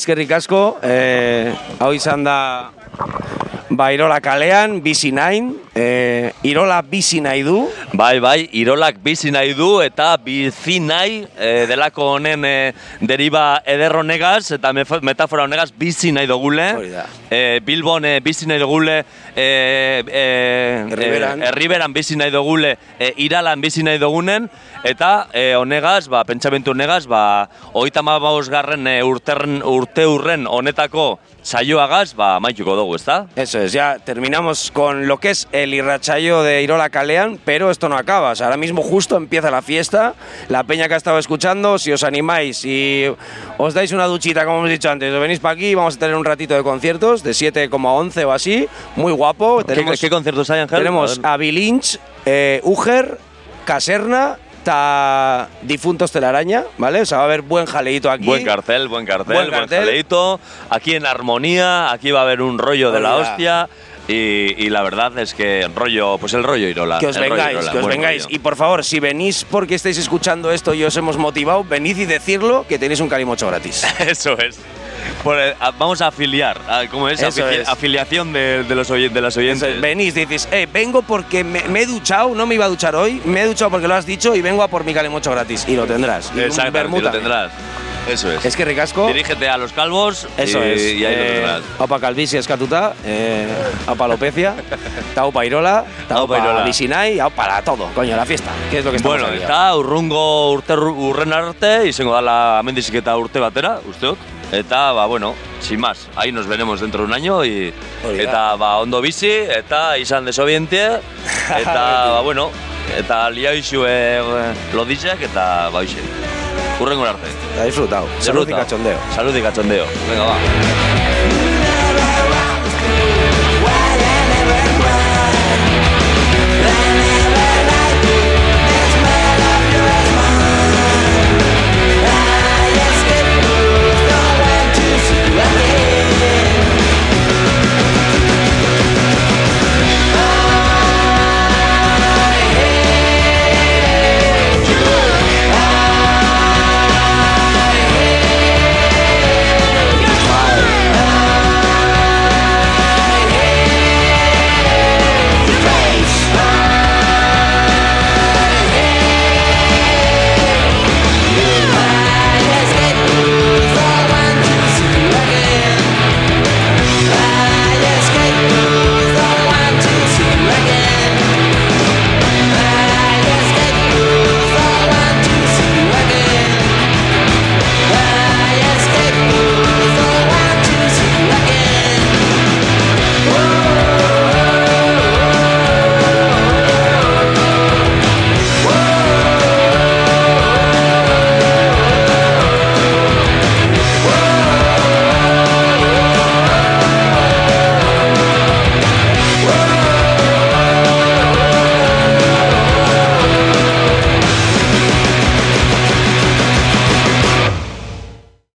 eskerrik asko, eh, hau izan da ba, Irola kalean, bizi nain, eh, Irola bizi nahi du. Bai, bai, Irolak bizi nahi du eta bizi nahi eh, delako honen eh, deriba eder honegaz eta metafora honegaz bizi nahi dugule. Eh, Bilbon eh, bizi nahi dugule, eh, eh, Erriberan. eh, Erriberan bizi nahi dugule, eh, Iralan bizi nahi dugunen, eta eh, honegaz, ba, pentsamentu honegaz, ba, hogeita garren urterren, urte urren honetako saioagaz, ba, maituko dugu, ezta? Eso es, ya terminamos con lo que es el irrachayo de Irola Calean, pero esto no acaba. O sea, ahora mismo justo empieza la fiesta. La peña que ha estado escuchando, si os animáis y os dais una duchita, como hemos dicho antes, os venís para aquí, vamos a tener un ratito de conciertos de 7 como a 11 o así. Muy guapo. ¿Qué, qué conciertos hay, Ángel? Tenemos a Bilinch, eh, Uger, Caserna, ta Difuntos Telaraña, ¿vale? O sea, va a haber buen jaleíto aquí. Buen cartel, buen cartel, Buen buen, cartel. jaleíto. Aquí en armonía, aquí va a haber un rollo de la hostia. Y, y la verdad es que rollo, pues el rollo Irola. Que os vengáis, Irola, que os vengáis. rollo. Y por favor, si venís porque estáis escuchando esto y os hemos motivado, venid y decirlo que tenéis un calimocho gratis. Eso es. Por vamos a afiliar, a- ¿cómo es? Eso Afici- es. Afiliación de, de los oyen- de las oyentes. Venís, dices, eh, vengo porque me, me he duchado, no me iba a duchar hoy, me he duchado porque lo has dicho y vengo a por mi calimocho gratis. Y lo tendrás. Y lo tendrás. Eso es. Es que ricasco. Dirígete a los calvos Eso y, es. y ahí lo Eh, tendrás. Aupa calvizi eskatuta, eh, aupa alopecia, taupa irola, Aupa Irola. taupa bisinai, aupa para todo, coño, la fiesta. ¿Qué es lo que estamos Bueno, eta urrungo urte urren arte izango dala amendizik eta urte batera, usteot. Eta, ba, bueno, sin más, ahí nos veremos dentro de un año y eta, ba, ondo bizi, eta izan desobientie, eta, ba, bueno, eta liaixu eh, lodizek, eta, ba, hoxe. Urrengo arte. Está disfrutado. Salud y cachondeo. Salud y cachondeo. Venga, va.